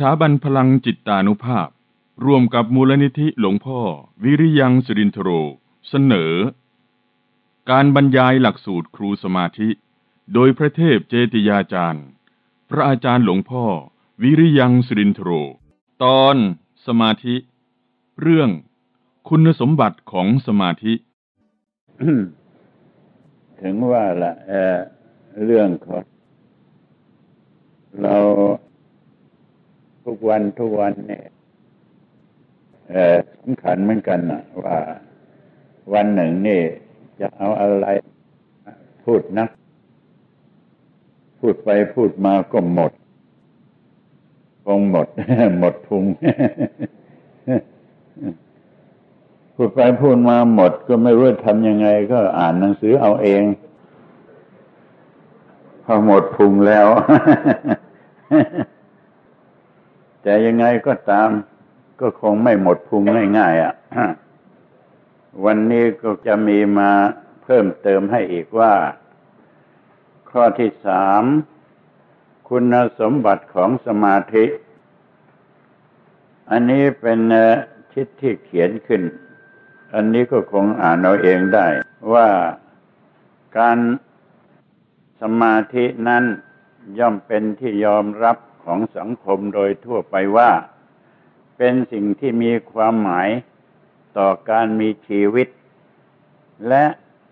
สถาบันพลังจิตตานุภาพ ร่วมกับมูลนิธิหลวงพ่อ วิริยังสุรินทโร เสนอ การบรรยายหลักสูตรครูสมาธิ โดยพระเทพเจติยาจารย์ พระอาจารย์หลวงพ่อ วิริยังสุรินทโร ตอนสมาธิ เรื่องคุณสมบัติของสมาธิ ถึงว่าละเเรื่องของเรา ทุกวันทุกวันเนี่ยสำคัญเหมือนกันนะว่าวันหนึ่งนี่จะเอาอะไรพูดนัก พูดไปพูดมาก็หมด คงหมด หมดพุงพูดไปพูดมาหมด ก็ไม่รู้จะทำยังไง ก็อ่านหนังสือเอาเอง พอหมดพุงแล้ว แต่ยังไงก็ตามก็คงไม่หมดพุงง่ายๆอะ วันนี้ก็จะมีมาเพิ่มเติมให้อีกว่า ข้อที่สามคุณสมบัติของสมาธิ อันนี้เป็นทิศที่เขียนขึ้น อันนี้ก็คงอ่านเอาเองได้ ว่าการสมาธินั้นย่อมเป็นที่ยอมรับ ของสังคมโดยทั่วไปว่า เป็นสิ่งที่มีความหมายต่อการมีชีวิต และ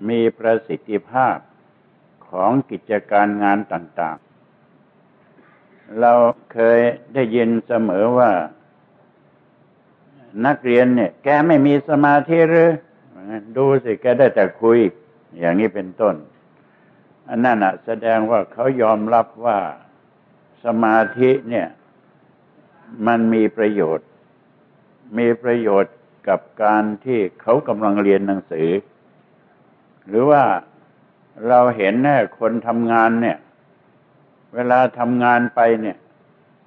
มีประสิทธิภาพของกิจการงานต่างๆ เราเคยได้ยินเสมอว่า นักเรียนเนี่ย แกไม่มีสมาธิหรือดูสิแกได้แต่คุย อย่างนี้เป็นต้น อันนั้นแสดงว่าเขายอมรับว่า สมาธิเนี่ย มันมีประโยชน์ มีประโยชน์กับการที่เขากำลังเรียนหนังสือ หรือว่าเราเห็นแน่คนทำงานเนี่ย เวลาทำงานไปเนี่ย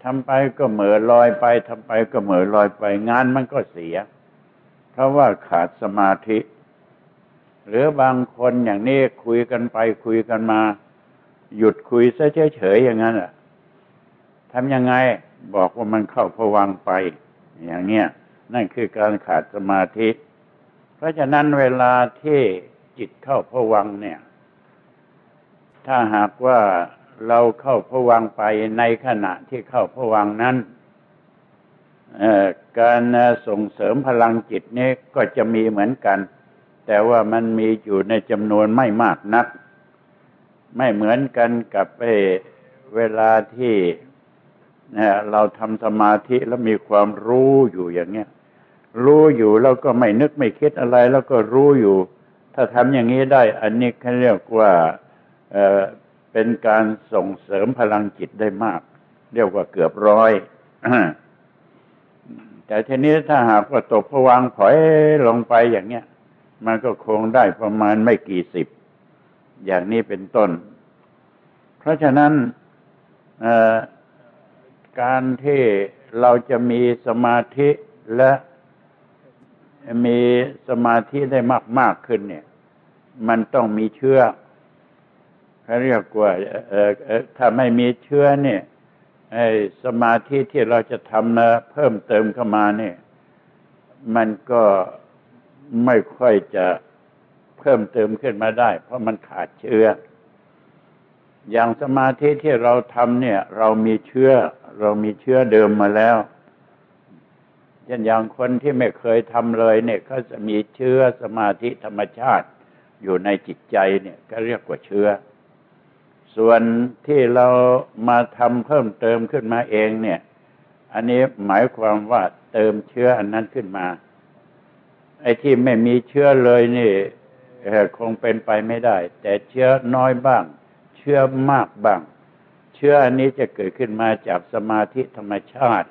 ทำไปก็เหม่อลอยไปทำไปก็เหม่อลอยไป งานมันก็เสีย เพราะว่าขาดสมาธิ หรือบางคนอย่างนี้คุยกันไปคุยกันมา หยุดคุยซะเฉยๆอย่างนั้นอะ ทำยังไงบอกว่ามันเข้าผวังไป อย่างเนี้ยนั่นคือการขาดสมาธิ เพราะฉะนั้นเวลาที่จิตเข้าผวังเนี่ย ถ้าหากว่าเราเข้าผวังไปในขณะที่เข้าผวังนั้นการส่งเสริมพลังจิตนี้ก็จะมีเหมือนกัน แต่ว่ามันมีอยู่ในจำนวนไม่มากนัก ไม่เหมือนกันกับเวลาที่ เราทำสมาธิแล้วมีความรู้อยู่อย่างเนี้ยรู้อยู่แล้วก็ไม่นึกไม่คิดอะไร แล้วก็รู้อยู่ ถ้าทำอย่างนี้ได้ อันนี้เขาเรียกว่าเเป็นการส่งเสริมพลังจิตได้มาก เรียกว่าเกือบร้อยแต่ทีนี้ถ้าหากว่าตกผวังถอยลงไปอย่างเนี้ย มันก็คงได้ประมาณไม่กี่สิบ อย่างนี้เป็นต้น เพราะฉะนั้น การที่เราจะมีสมาธิและมีสมาธิได้มากมากขึ้นเนี่ย มันต้องมีเชื้อเขาเรียกว่าถ้าไม่มีเชื้อเนี่ยสมาธิที่เราจะทำนะเพิ่มเติมเข้ามาเนี่ย มันก็ไม่ค่อยจะเพิ่มเติมขึ้นมาได้ เพราะมันขาดเชื้อ อย่างสมาธิที่เราทำเนี่ย เรามีเชื้อ เรามีเชื้อเดิมมาแล้วเช่นอย่างคนที่ไม่เคยทำเลยเนี่ยก็จะมีเชื้อสมาธิธรรมชาติ อยู่ในจิตใจเนี่ยก็เรียกว่าเชื้อ ส่วนที่เรามาทำเพิ่มเติมขึ้นมาเองเนี่ย อันนี้หมายความว่าเติมเชื้ออันนั้นขึ้นมา ไอ้ที่ไม่มีเชื้อเลยนี่คงเป็นไปไม่ได้ แต่เชื้อน้อยบ้าง เชื้อมากบ้าง เชื้ออันนี้จะเกิดขึ้นมาจากสมาธิธรรมชาติ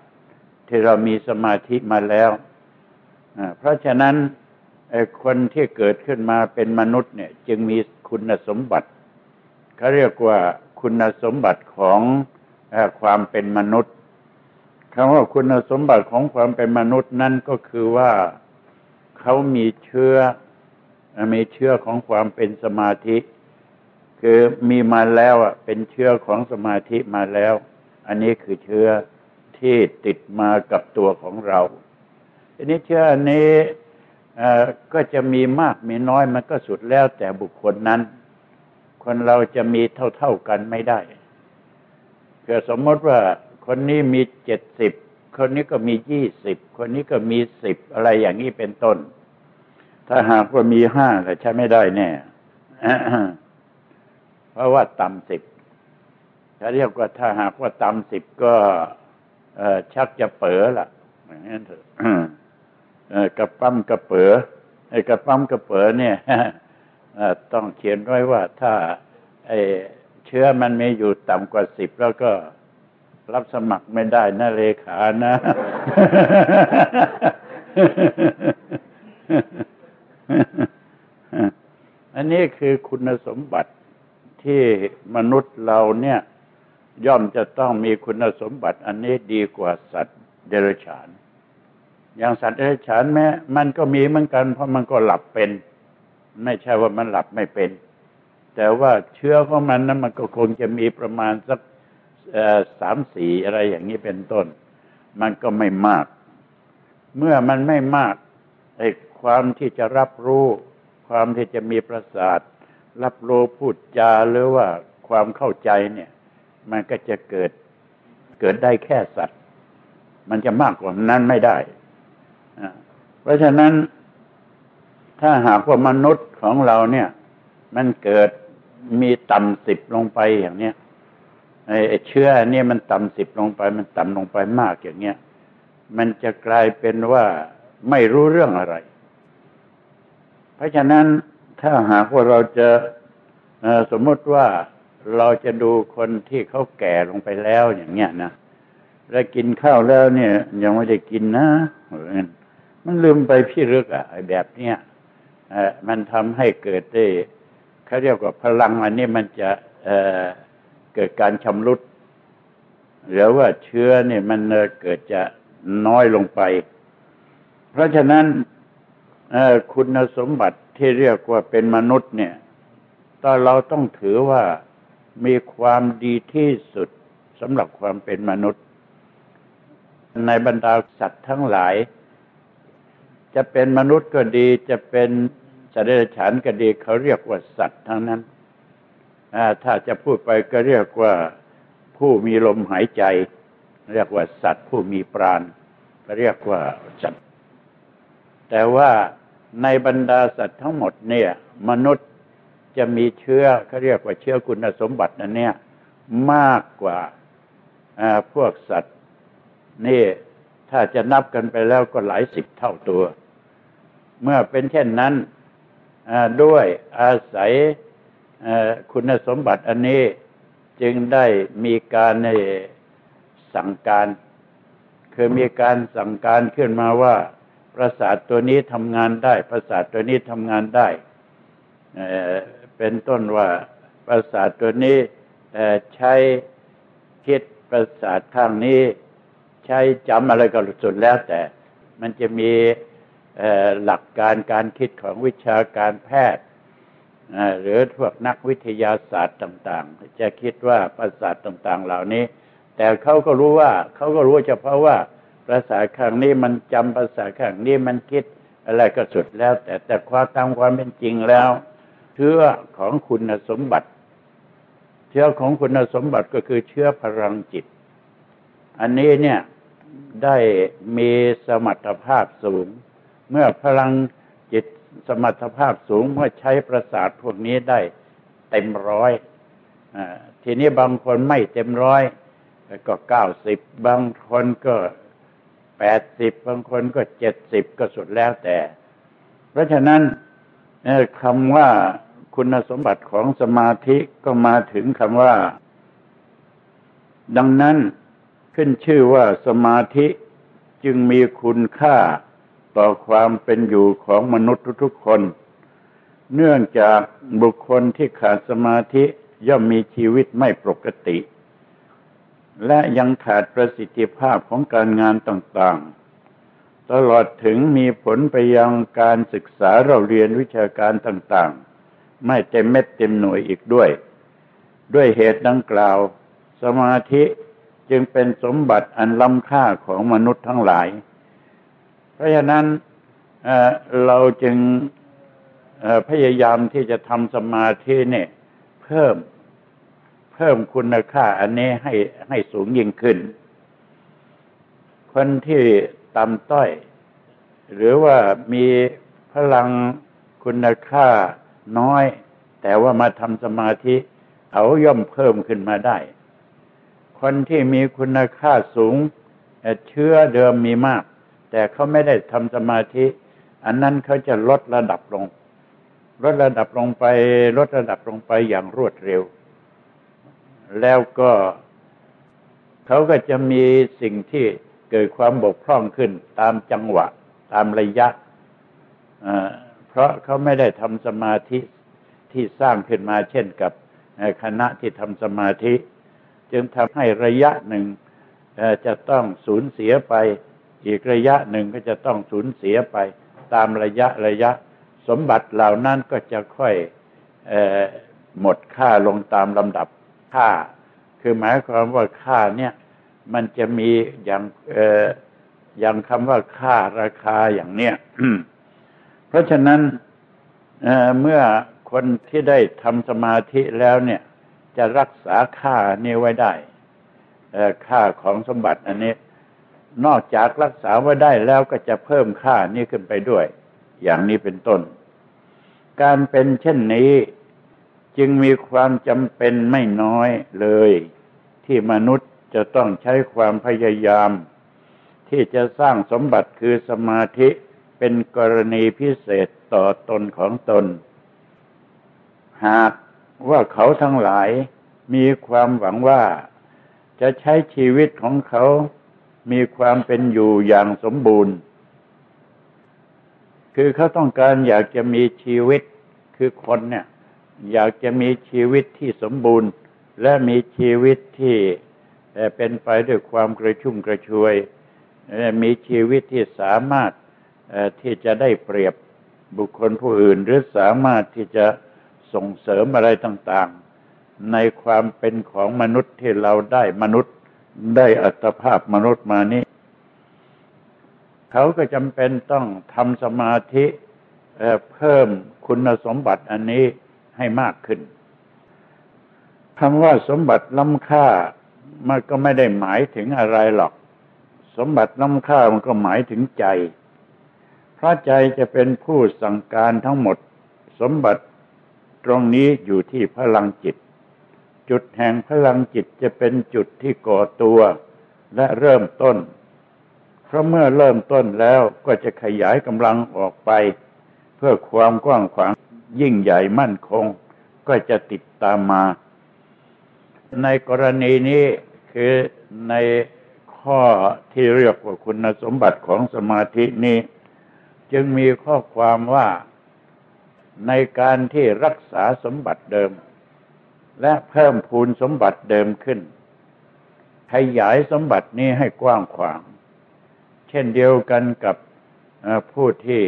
ที่เรามีสมาธิมาแล้วเพราะฉะนั้นคนที่เกิดขึ้นมาเป็นมนุษย์เนี่ย จึงมีคุณสมบัติเขาเรียกว่าคุณสมบัติของความเป็นมนุษย์คำว่าคุณสมบัติของความเป็นมนุษย์นั่นก็คือว่าเขามีเชื้อมีเชื้อของความเป็นสมาธิ คือมีมาแล้วอะเป็นเชื้อของสมาธิมาแล้ว อันนี้คือเชื้อที่ติดมากับตัวของเราทีนี้เชื้ออันนี้ก็จะมีมากมีน้อยมันก็สุดแล้วแต่บุคคลนั้น คนเราจะมีเท่าๆกันไม่ได้เกิดสมมติว่าคนนี้มีเจ็ดสิบคนนี้ก็มียี่สิบคนนี้ก็มีสิบอะไรอย่างนี้เป็นต้น ถ้าหากว่ามีห้าก็ใช้ไม่ได้แน่ เพราะว่าต่ำสิบถ้าเรียกว่าถ้าหากว่าต่ำสิบก็ชักจะเป๋อละอย่างนั้นเถอะกระปั้มกระเป๋อไอ้กระปั้มกระเป๋อเนี่ยต้องเขียนไว้ว่าถ้าไอ้เชื้อมันมีอยู่ต่ำกว่าสิบแล้วก็รับสมัครไม่ได้นะเลขานะอันนี้คือคุณสมบัติ ที่มนุษย์เราเนี่ย ย่อมจะต้องมีคุณสมบัติ อันนี้ดีกว่าสัตว์เดรัจฉาน อย่างสัตว์เดรัจฉานแม้มันก็มีเหมือนกัน เพราะมันก็หลับเป็น ไม่ใช่ว่ามันหลับไม่เป็น แต่ว่าเชื้อของมันนั้นมันก็คงจะมีประมาณสักสามสี่อะไรอย่างนี้เป็นต้น มันก็ไม่มาก เมื่อมันไม่มากไอ้ความที่จะรับรู้ ความที่จะมีประสาท รับรู้พูดจาหรือว่าความเข้าใจเนี่ย มันก็จะเกิดเกิดได้แค่สัตว์ มันจะมากกว่านั้นไม่ได้ เพราะฉะนั้น ถ้าหากว่ามนุษย์ของเราเนี่ย มันเกิดมีต่ำสิบลงไปอย่างเนี้ยไอ้เชื้อเนี่ยมันต่ำสิบลงไป มันต่ำลงไปมากอย่างเงี้ยมันจะกลายเป็นว่าไม่รู้เรื่องอะไร เพราะฉะนั้น ถ้าหากว่าเราจะสมมติว่าเราจะดูคนที่เขาแก่ลงไปแล้วอย่างเงี้ยนะแล้วกินข้าวแล้วเนี่ย ยังไม่ได้กินนะมันลืมไปพี่รึกอะไอ้แบบเนี้ยมันทำให้เกิดได้เขาเรียกว่าพลังอันนี้มันจะเกิดการชำรุดหรือว่าเชื้อเนี่ยมันเกิดจะน้อยลงไป เพราะฉะนั้นคุณสมบัติ ที่เรียกว่าเป็นมนุษย์เนี่ยตอนเราต้องถือว่ามีความดีที่สุดสำหรับความเป็นมนุษย์ ในบรรดาสัตว์ทั้งหลาย จะเป็นมนุษย์ก็ดี จะเป็นสัตว์เดรัจฉานก็ดีเขาเรียกว่าสัตว์ทั้งนั้นถ้าจะพูดไปก็เรียกว่าผู้มีลมหายใจ เรียกว่าสัตว์ผู้มีปราณเรียกว่าสัตว์แต่ว่า ในบรรดาสัตว์ทั้งหมดเนี่ย มนุษย์จะมีเชื้อเขาเรียกว่าเชื้อคุณสมบัตินั้นเนี่ย มากกว่าพวกสัตว์ นี่ถ้าจะนับกันไปแล้วก็หลายสิบเท่าตัว เมื่อเป็นเช่นนั้นด้วยอาศัยคุณสมบัติอันนี้จึงได้มีการในสั่งการ คือมีการสั่งการขึ้นมาว่า ประสาทตัวนี้ทำงานได้ ประสาทตัวนี้ทำงานได้เป็นต้นว่าประสาทตัวนี้ใช้คิดประสาทข้างนี้ ใช้จำอะไรก็สุดแล้วแต่ มันจะมีหลักการการคิดของวิชาการแพทย์หรือพวกนักวิทยาศาสตร์ต่าง ๆ จะคิดว่าประสาทต่าง ๆ เหล่านี้ แต่เขาก็รู้ว่าเขาก็รู้เฉพาะว่า ประสาข้างนี้มันจำประสาข้างนี้มันคิดอะไรก็สุดแล้ว แต่แต่ความตามความเป็นจริงแล้วเชื้อของคุณสมบัติ เชื้อของคุณสมบัติก็คือเชื้อพลังจิต อันนี้เนี่ยได้มีสมรรถภาพสูง เมื่อพลังจิตสมรรถภาพสูงเมื่อใช้ประสาทพวกนี้ได้เต็มร้อยอทีนี้บางคนไม่เต็มร้อยก็เก้าสิบบางคนก็ แปดสิบบางคนก็เจ็ดสิบก็สุดแล้วแต่ เพราะฉะนั้นคำว่าคุณสมบัติของสมาธิก็มาถึงคำว่า ดังนั้นขึ้นชื่อว่าสมาธิจึงมีคุณค่าต่อความเป็นอยู่ของมนุษย์ทุกๆคน เนื่องจากบุคคลที่ขาดสมาธิย่อมมีชีวิตไม่ปกติ และยังขาดประสิทธิภาพของการงานต่างๆ ตลอดถึงมีผลไปยังการศึกษาเราเรียนวิชาการต่างๆ ไม่เต็มเม็ดเต็มหน่วยอีกด้วย ด้วยเหตุดังกล่าว สมาธิจึงเป็นสมบัติอันล้ำค่าของมนุษย์ทั้งหลาย เพราะฉะนั้นเเราจึงพยายามที่จะทำสมาธิเนี่ย เพิ่ม เพิ่มคุณค่าอันนี้ให้ให้สูงยิ่งขึ้น คนที่ต่ำต้อย หรือว่ามีพลังคุณค่าน้อย แต่ว่ามาทำสมาธิเขาย่อมเพิ่มขึ้นมาได้ คนที่มีคุณค่าสูงเชื้อเดิมมีมาก แต่เขาไม่ได้ทำสมาธิ อันนั้นเขาจะลดระดับลง ลดระดับลงไป ลดระดับลงไปอย่างรวดเร็ว แล้วก็เขาก็จะมีสิ่งที่เกิดความบกพร่องขึ้นตามจังหวะ ตามระยะ เพราะเขาไม่ได้ทำสมาธิที่สร้างขึ้นมาเช่นกับคณะที่ทำสมาธิ จึงทำให้ระยะหนึ่งจะต้องสูญเสียไป อีกระยะหนึ่งก็จะต้องสูญเสียไป ตามระยะระยะ สมบัติเหล่านั้นก็จะค่อยหมดค่าลงตามลำดับ ค่า คือหมายความว่าค่าเนี่ย มันจะมีอย่างอย่างคำว่าค่าราคาอย่างเนี้ยเพราะฉะนั้นเมื่อคนที่ได้ทำสมาธิแล้วเนี่ย จะรักษาค่านี้ไว้ได้ค่าของสมบัติอันนี้ นอกจากรักษาไว้ได้แล้วก็จะเพิ่มค่านี้ขึ้นไปด้วย อย่างนี้เป็นต้น การเป็นเช่นนี้ จึงมีความจำเป็นไม่น้อยเลย ที่มนุษย์จะต้องใช้ความพยายาม ที่จะสร้างสมบัติคือสมาธิเป็นกรณีพิเศษต่อตนของตน หากว่าเขาทั้งหลายมีความหวังว่าจะใช้ชีวิตของเขา มีความเป็นอยู่อย่างสมบูรณ์ คือเขาต้องการอยากจะมีชีวิตคือคนเนี่ย อยากจะมีชีวิตที่สมบูรณ์ และมีชีวิตที่เป็นไปด้วยความกระชุ่มกระชวย มีชีวิตที่สามารถที่จะได้เปรียบบุคคลผู้อื่น หรือสามารถที่จะส่งเสริมอะไรต่างๆ ในความเป็นของมนุษย์ที่เราได้มนุษย์ได้อัตภาพมนุษย์มานี้ เขาก็จำเป็นต้องทำสมาธิเพิ่มคุณสมบัติอันนี้ ให้มากขึ้นคำว่าสมบัติล้ำค่ามันก็ไม่ได้หมายถึงอะไรหรอก สมบัติล้ำค่ามันก็หมายถึงใจพระใจจะเป็นผู้สั่งการทั้งหมด สมบัติตรงนี้อยู่ที่พลังจิต จุดแห่งพลังจิตจะเป็นจุดที่ก่อตัวและเริ่มต้น เพราะเมื่อเริ่มต้นแล้วก็จะขยายกำลังออกไป เพื่อความกว้างขวาง ยิ่งใหญ่มั่นคงก็จะติดตามมา ในกรณีนี้คือในข้อที่เรียกว่าคุณสมบัติของสมาธินี้ จึงมีข้อความว่าในการที่รักษาสมบัติเดิม และเพิ่มพูนสมบัติเดิมขึ้น ขยายสมบัตินี้ให้กว้างขวาง เช่นเดียวกันกับผู้ที่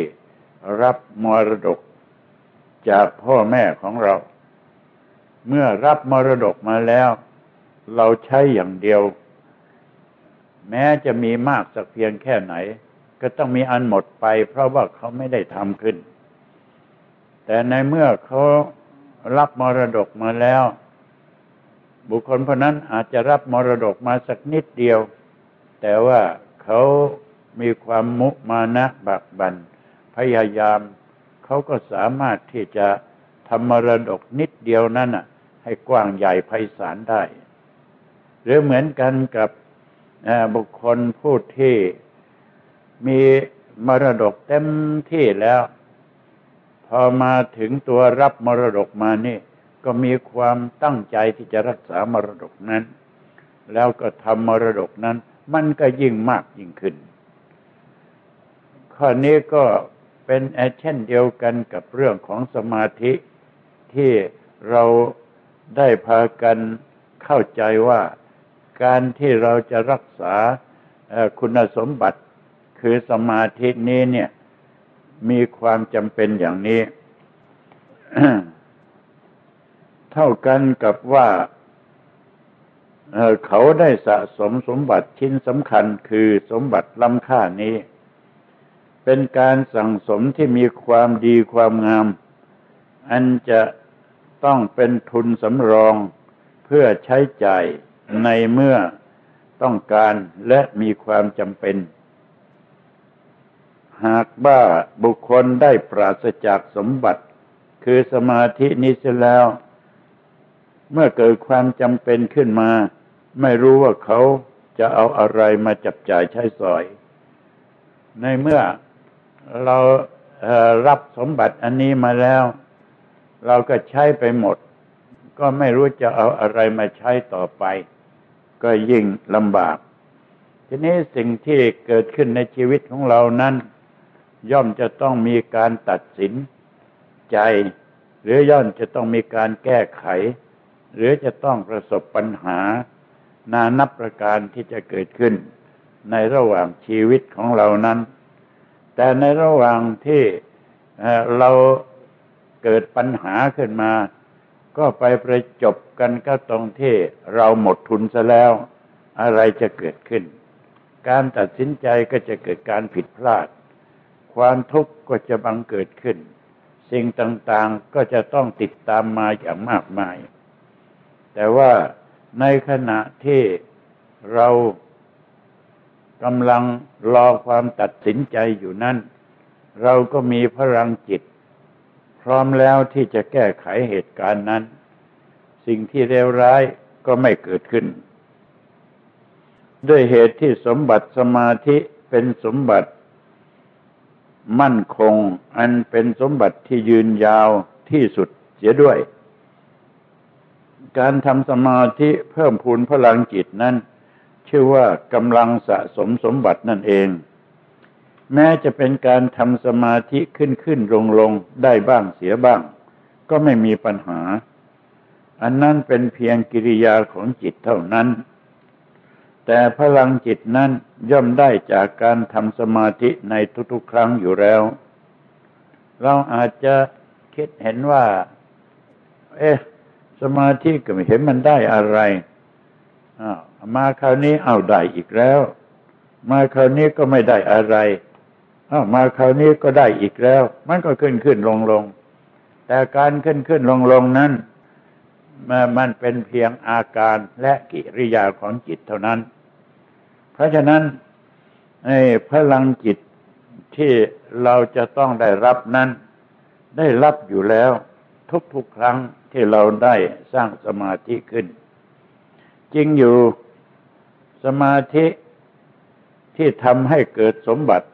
รับมรดก จากพ่อแม่ของเรา เมื่อรับมรดกมาแล้ว เราใช้อย่างเดียว แม้จะมีมากสักเพียงแค่ไหน ก็ต้องมีอันหมดไป เพราะว่าเขาไม่ได้ทำขึ้น แต่ในเมื่อเขารับมรดกมาแล้ว บุคคลคนนั้นอาจจะรับมรดกมาสักนิดเดียว แต่ว่าเขามีความมุมานะบักบันพยายาม เขาก็สามารถที่จะทำมรดกนิดเดียวนั้นอะ ให้กว้างใหญ่ไพศาลได้ หรือเหมือนกันกับบุคคลผู้ที่มีมรดกเต็มที่แล้ว พอมาถึงตัวรับมรดกมานี่ ก็มีความตั้งใจที่จะรักษามรดกนั้น แล้วก็ทำมรดกนั้น มันก็ยิ่งมากยิ่งขึ้น ข้อนี้ก็ เป็นแอเช่นเดียวกันกับเรื่องของสมาธิที่เราได้พากันเข้าใจว่าการที่เราจะรักษาคุณสมบัติคือสมาธินี้เนี่ยมีความจำเป็นอย่างนี้ เท่ากันกับว่าเขาได้สะสมสมบัติชิ้นสำคัญคือสมบัติล้ำค่านี้ เป็นการสั่งสมที่มีความดีความงาม อันจะต้องเป็นทุนสำรองเพื่อใช้จ่ายในเมื่อต้องการและมีความจำเป็น หากบ้าบุคคลได้ปราศจากสมบัติ คือสมาธินี้เสียแล้ว เมื่อเกิดความจำเป็นขึ้นมา ไม่รู้ว่าเขาจะเอาอะไรมาจับจ่ายใช้สอย ในเมื่อ เรารับสมบัติอันนี้มาแล้ว เราก็ใช้ไปหมด ก็ไม่รู้จะเอาอะไรมาใช้ต่อไป ก็ยิ่งลำบาก ทีนี้สิ่งที่เกิดขึ้นในชีวิตของเรานั้น ย่อมจะต้องมีการตัดสินใจ หรือย่อมจะต้องมีการแก้ไข หรือจะต้องประสบปัญหา นานับประการที่จะเกิดขึ้นในระหว่างชีวิตของเรานั้น แต่ในระหว่างที่เราเกิดปัญหาขึ้นมา ก็ไปประจบกันก็ตรงที่เราหมดทุนซะแล้ว อะไรจะเกิดขึ้น การตัดสินใจก็จะเกิดการผิดพลาด ความทุกข์ก็จะบังเกิดขึ้น สิ่งต่างๆก็จะต้องติดตามมาอย่างมากมาย แต่ว่าในขณะที่เรา กำลังรอความตัดสินใจอยู่นั้น เราก็มีพลังจิต พร้อมแล้วที่จะแก้ไขเหตุการณ์นั้น สิ่งที่เลวร้ายก็ไม่เกิดขึ้น ด้วยเหตุที่สมบัติสมาธิเป็นสมบัติมั่นคง อันเป็นสมบัติที่ยืนยาวที่สุดเสียด้วย การทำสมาธิเพิ่มพูนพลังจิตนั้น ชื่อว่ากำลังสะสมสมบัตินั่นเอง แม้จะเป็นการทำสมาธิขึ้นขึ้นลงลงได้บ้างเสียบ้าง ก็ไม่มีปัญหา อันนั้นเป็นเพียงกิริยาของจิตเท่านั้น แต่พลังจิตนั้นย่อมได้จากการทำสมาธิในทุกๆ ครั้งอยู่แล้ว เราอาจจะคิดเห็นว่า เอ๊ะ สมาธิก็ไม่เห็นมันได้อะไร มาคราวนี้เอาได้อีกแล้ว มาคราวนี้ก็ไม่ได้อะไรอามาคราวนี้ก็ได้อีกแล้ว มันก็ขึ้นขึ้นลงลงแต่การขึ้นขึ้นลงลงนั้นมันเป็นเพียงอาการและกิริยาของจิตเท่านั้น เพราะฉะนั้นพลังจิตที่เราจะต้องได้รับนั้น ได้รับอยู่แล้ว ทุกๆครั้งที่เราได้สร้างสมาธิขึ้น จริงอยู่สมาธิที่ทำให้เกิดสมบัติ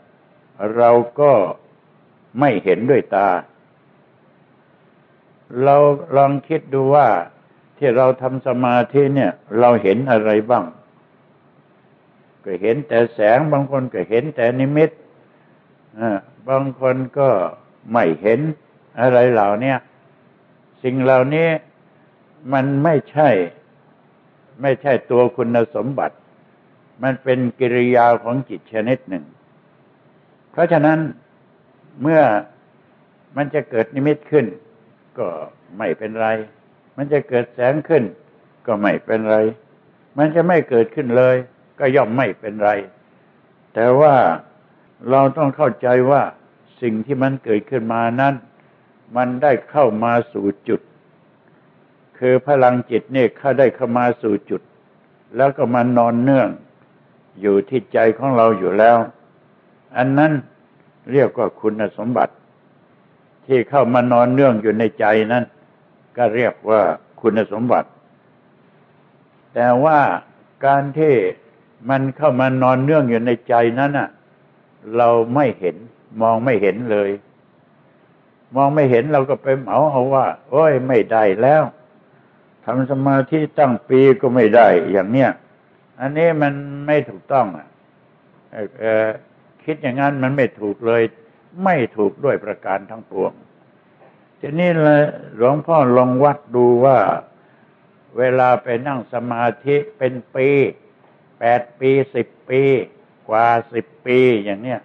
เราก็ไม่เห็นด้วยตา เราลองคิดดูว่าที่เราทำสมาธิเนี่ย เราเห็นอะไรบ้าง ก็เห็นแต่แสงบางคนก็เห็นแต่นิมิตบางคนก็ไม่เห็นอะไรเหล่านี้สิ่งเหล่านี้มันไม่ใช่ ไม่ใช่ตัวคุณสมบัติ มันเป็นกิริยาของจิตชนิดหนึ่ง เพราะฉะนั้นเมื่อมันจะเกิดนิมิตขึ้น ก็ไม่เป็นไร มันจะเกิดแสงขึ้น ก็ไม่เป็นไร มันจะไม่เกิดขึ้นเลย ก็ย่อมไม่เป็นไร แต่ว่าเราต้องเข้าใจว่าสิ่งที่มันเกิดขึ้นมานั้น มันได้เข้ามาสู่จุด คือพลังจิตเนี่ยเข้าได้เข้ามาสู่จุด แล้วก็มานอนเนื่อง อยู่ที่ใจของเราอยู่แล้ว อันนั้นเรียกว่าคุณสมบัติ ที่เข้ามานอนเนื่องอยู่ในใจนั้น ก็เรียกว่าคุณสมบัติ แต่ว่าการที่มันเข้ามานอนเนื่องอยู่ในใจนั้นน่ะ เราไม่เห็น มองไม่เห็นเลย มองไม่เห็นเราก็ไปเหมาเอาว่า โอ้ยไม่ได้แล้ว ทำสมาธิตั้งปีก็ไม่ได้ อย่างเนี้ย อันนี้มันไม่ถูกต้องอะคิดอย่างนั้นมันไม่ถูกเลย ไม่ถูกด้วยประการทั้งปวงทีนี้หลวงพ่อลองวัดดูว่า เวลาไปนั่งสมาธิเป็นปีแปดปีสิบปี กว่าสิบปีอย่างเนี้ย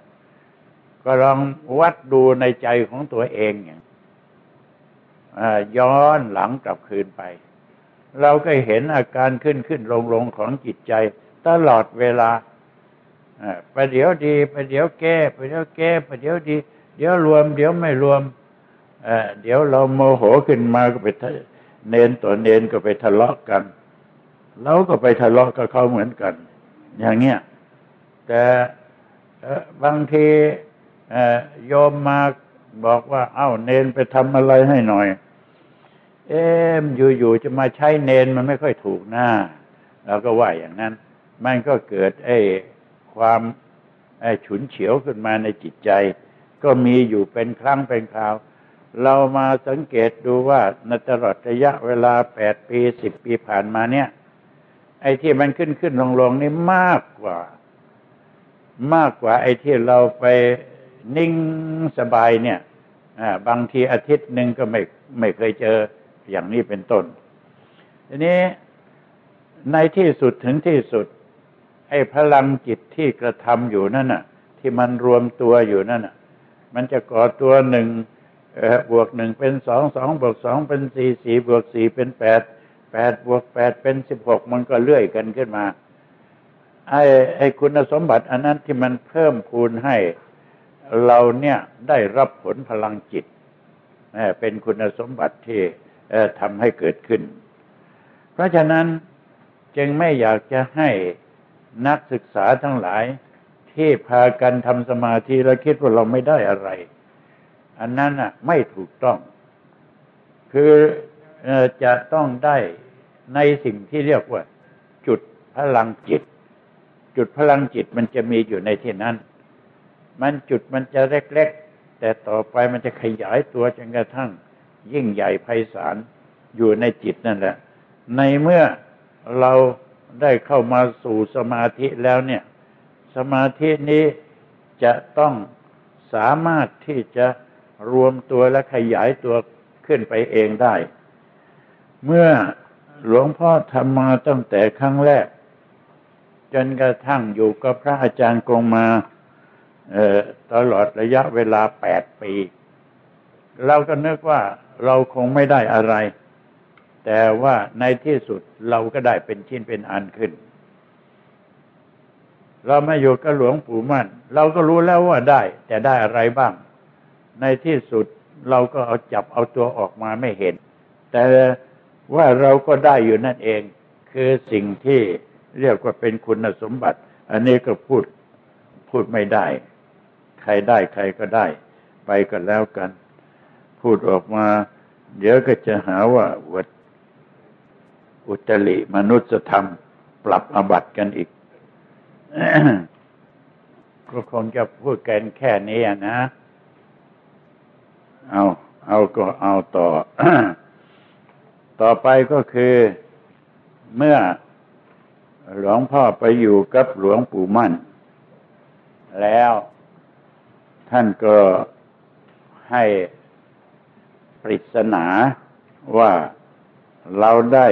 ก็ลองวัดดูในใจของตัวเองอย่างย้อนหลังกลับคืนไป เราก็เห็นอาการขึ้นขึ้นลงลงของจิตใจ ตลอดเวลาประเดี๋ยวดีประเดี๋ยวแก้ประเดี๋ยวแก้ประเดี๋ยวดี เดี๋ยวรวม เดี๋ยวไม่รวมเดี๋ยวเราโมโหขึ้นมาก็ไปเนนต่อเนนก็ไปทะเลาะกันเราก็ไปทะเลาะกับเขาเหมือนกัน อย่างเงี้ยแต่บางทีโยมมาบอกว่า เอ้าเนนไปทำอะไรให้หน่อย เอ๊มอยู่ๆจะมาใช้เนนมันไม่ค่อยถูกหน้าเราก็ว่าอย่างนั้น มันก็เกิดไอ้ความไอ้ฉุนเฉียวขึ้นมาในจิตใจ ก็มีอยู่เป็นครั้งเป็นคราว เรามาสังเกตดูว่าในตลอดระยะเวลาแปดปีสิบปีผ่านมาเนี่ย ไอ้ที่มันขึ้นขึ้นลงลงนี่มากกว่า มากกว่าไอ้ที่เราไปนิ่งสบายเนี่ยบางทีอาทิตย์หนึ่งก็ไม่ไม่เคยเจอ อย่างนี้เป็นต้น ทีนี้ในที่สุดถึงที่สุด ไอ้พลังจิตที่กระทำอยู่นั่นน่ะ ที่มันรวมตัวอยู่นั่นน่ะ มันจะก่อตัวหนึ่งบวกหนึ่งเป็นสองสองบวกสองเป็นสี่สี่บวกสี่เป็นแปดแปดบวกแปดเป็นสิบหกมันก็เลื่อยกันขึ้นมาไอ้ไอ้คุณสมบัติอันนั้นที่มันเพิ่มพูนให้เราเนี่ยได้รับผลพลังจิตเป็นคุณสมบัติที่ ทำให้เกิดขึ้น เพราะฉะนั้นจึงไม่อยากจะให้นักศึกษาทั้งหลายที่พากันทำสมาธิแล้วคิดว่าเราไม่ได้อะไร อันนั้นอะไม่ถูกต้อง คือจะต้องได้ในสิ่งที่เรียกว่า จุดพลังจิต จุดพลังจิตมันจะมีอยู่ในที่นั้น มันจุดมันจะเล็ก ๆ แต่ต่อไปมันจะขยายตัวจนกระทั่ง ยิ่งใหญ่ไพศาลอยู่ในจิตนั่นแหละ ในเมื่อเราได้เข้ามาสู่สมาธิแล้วเนี่ย สมาธินี้จะต้องสามารถที่จะรวมตัวและขยายตัวขึ้นไปเองได้ เมื่อหลวงพ่อทำมาตั้งแต่ครั้งแรก จนกระทั่งอยู่กับพระอาจารย์กงมาตลอดระยะเวลาแปดปี เราก็นึกว่าเราคงไม่ได้อะไร แต่ว่าในที่สุดเราก็ได้เป็นชิ้นเป็นอันขึ้น เรามาอยู่กับหลวงปู่มั่น เราก็รู้แล้วว่าได้ แต่ได้อะไรบ้าง ในที่สุดเราก็เอาจับเอาตัวออกมาไม่เห็น แต่ว่าเราก็ได้อยู่นั่นเอง คือสิ่งที่เรียกว่าเป็นคุณสมบัติ อันนี้ก็พูดพูดไม่ได้ ใครได้ใครก็ได้ ไปกันแล้วกัน พูดออกมา เดี๋ยวก็จะหาว่าวัดอุตริมนุษยธรรม ปรับอบัตกันอีกก็คงจะพูดกันแค่นี้นะ เอา เอาก็เอาต่อ ต่อไปก็คือ เมื่อหลวงพ่อไปอยู่กับหลวงปู่มั่น แล้วท่านก็ให้ ปริศนาว่าเราได้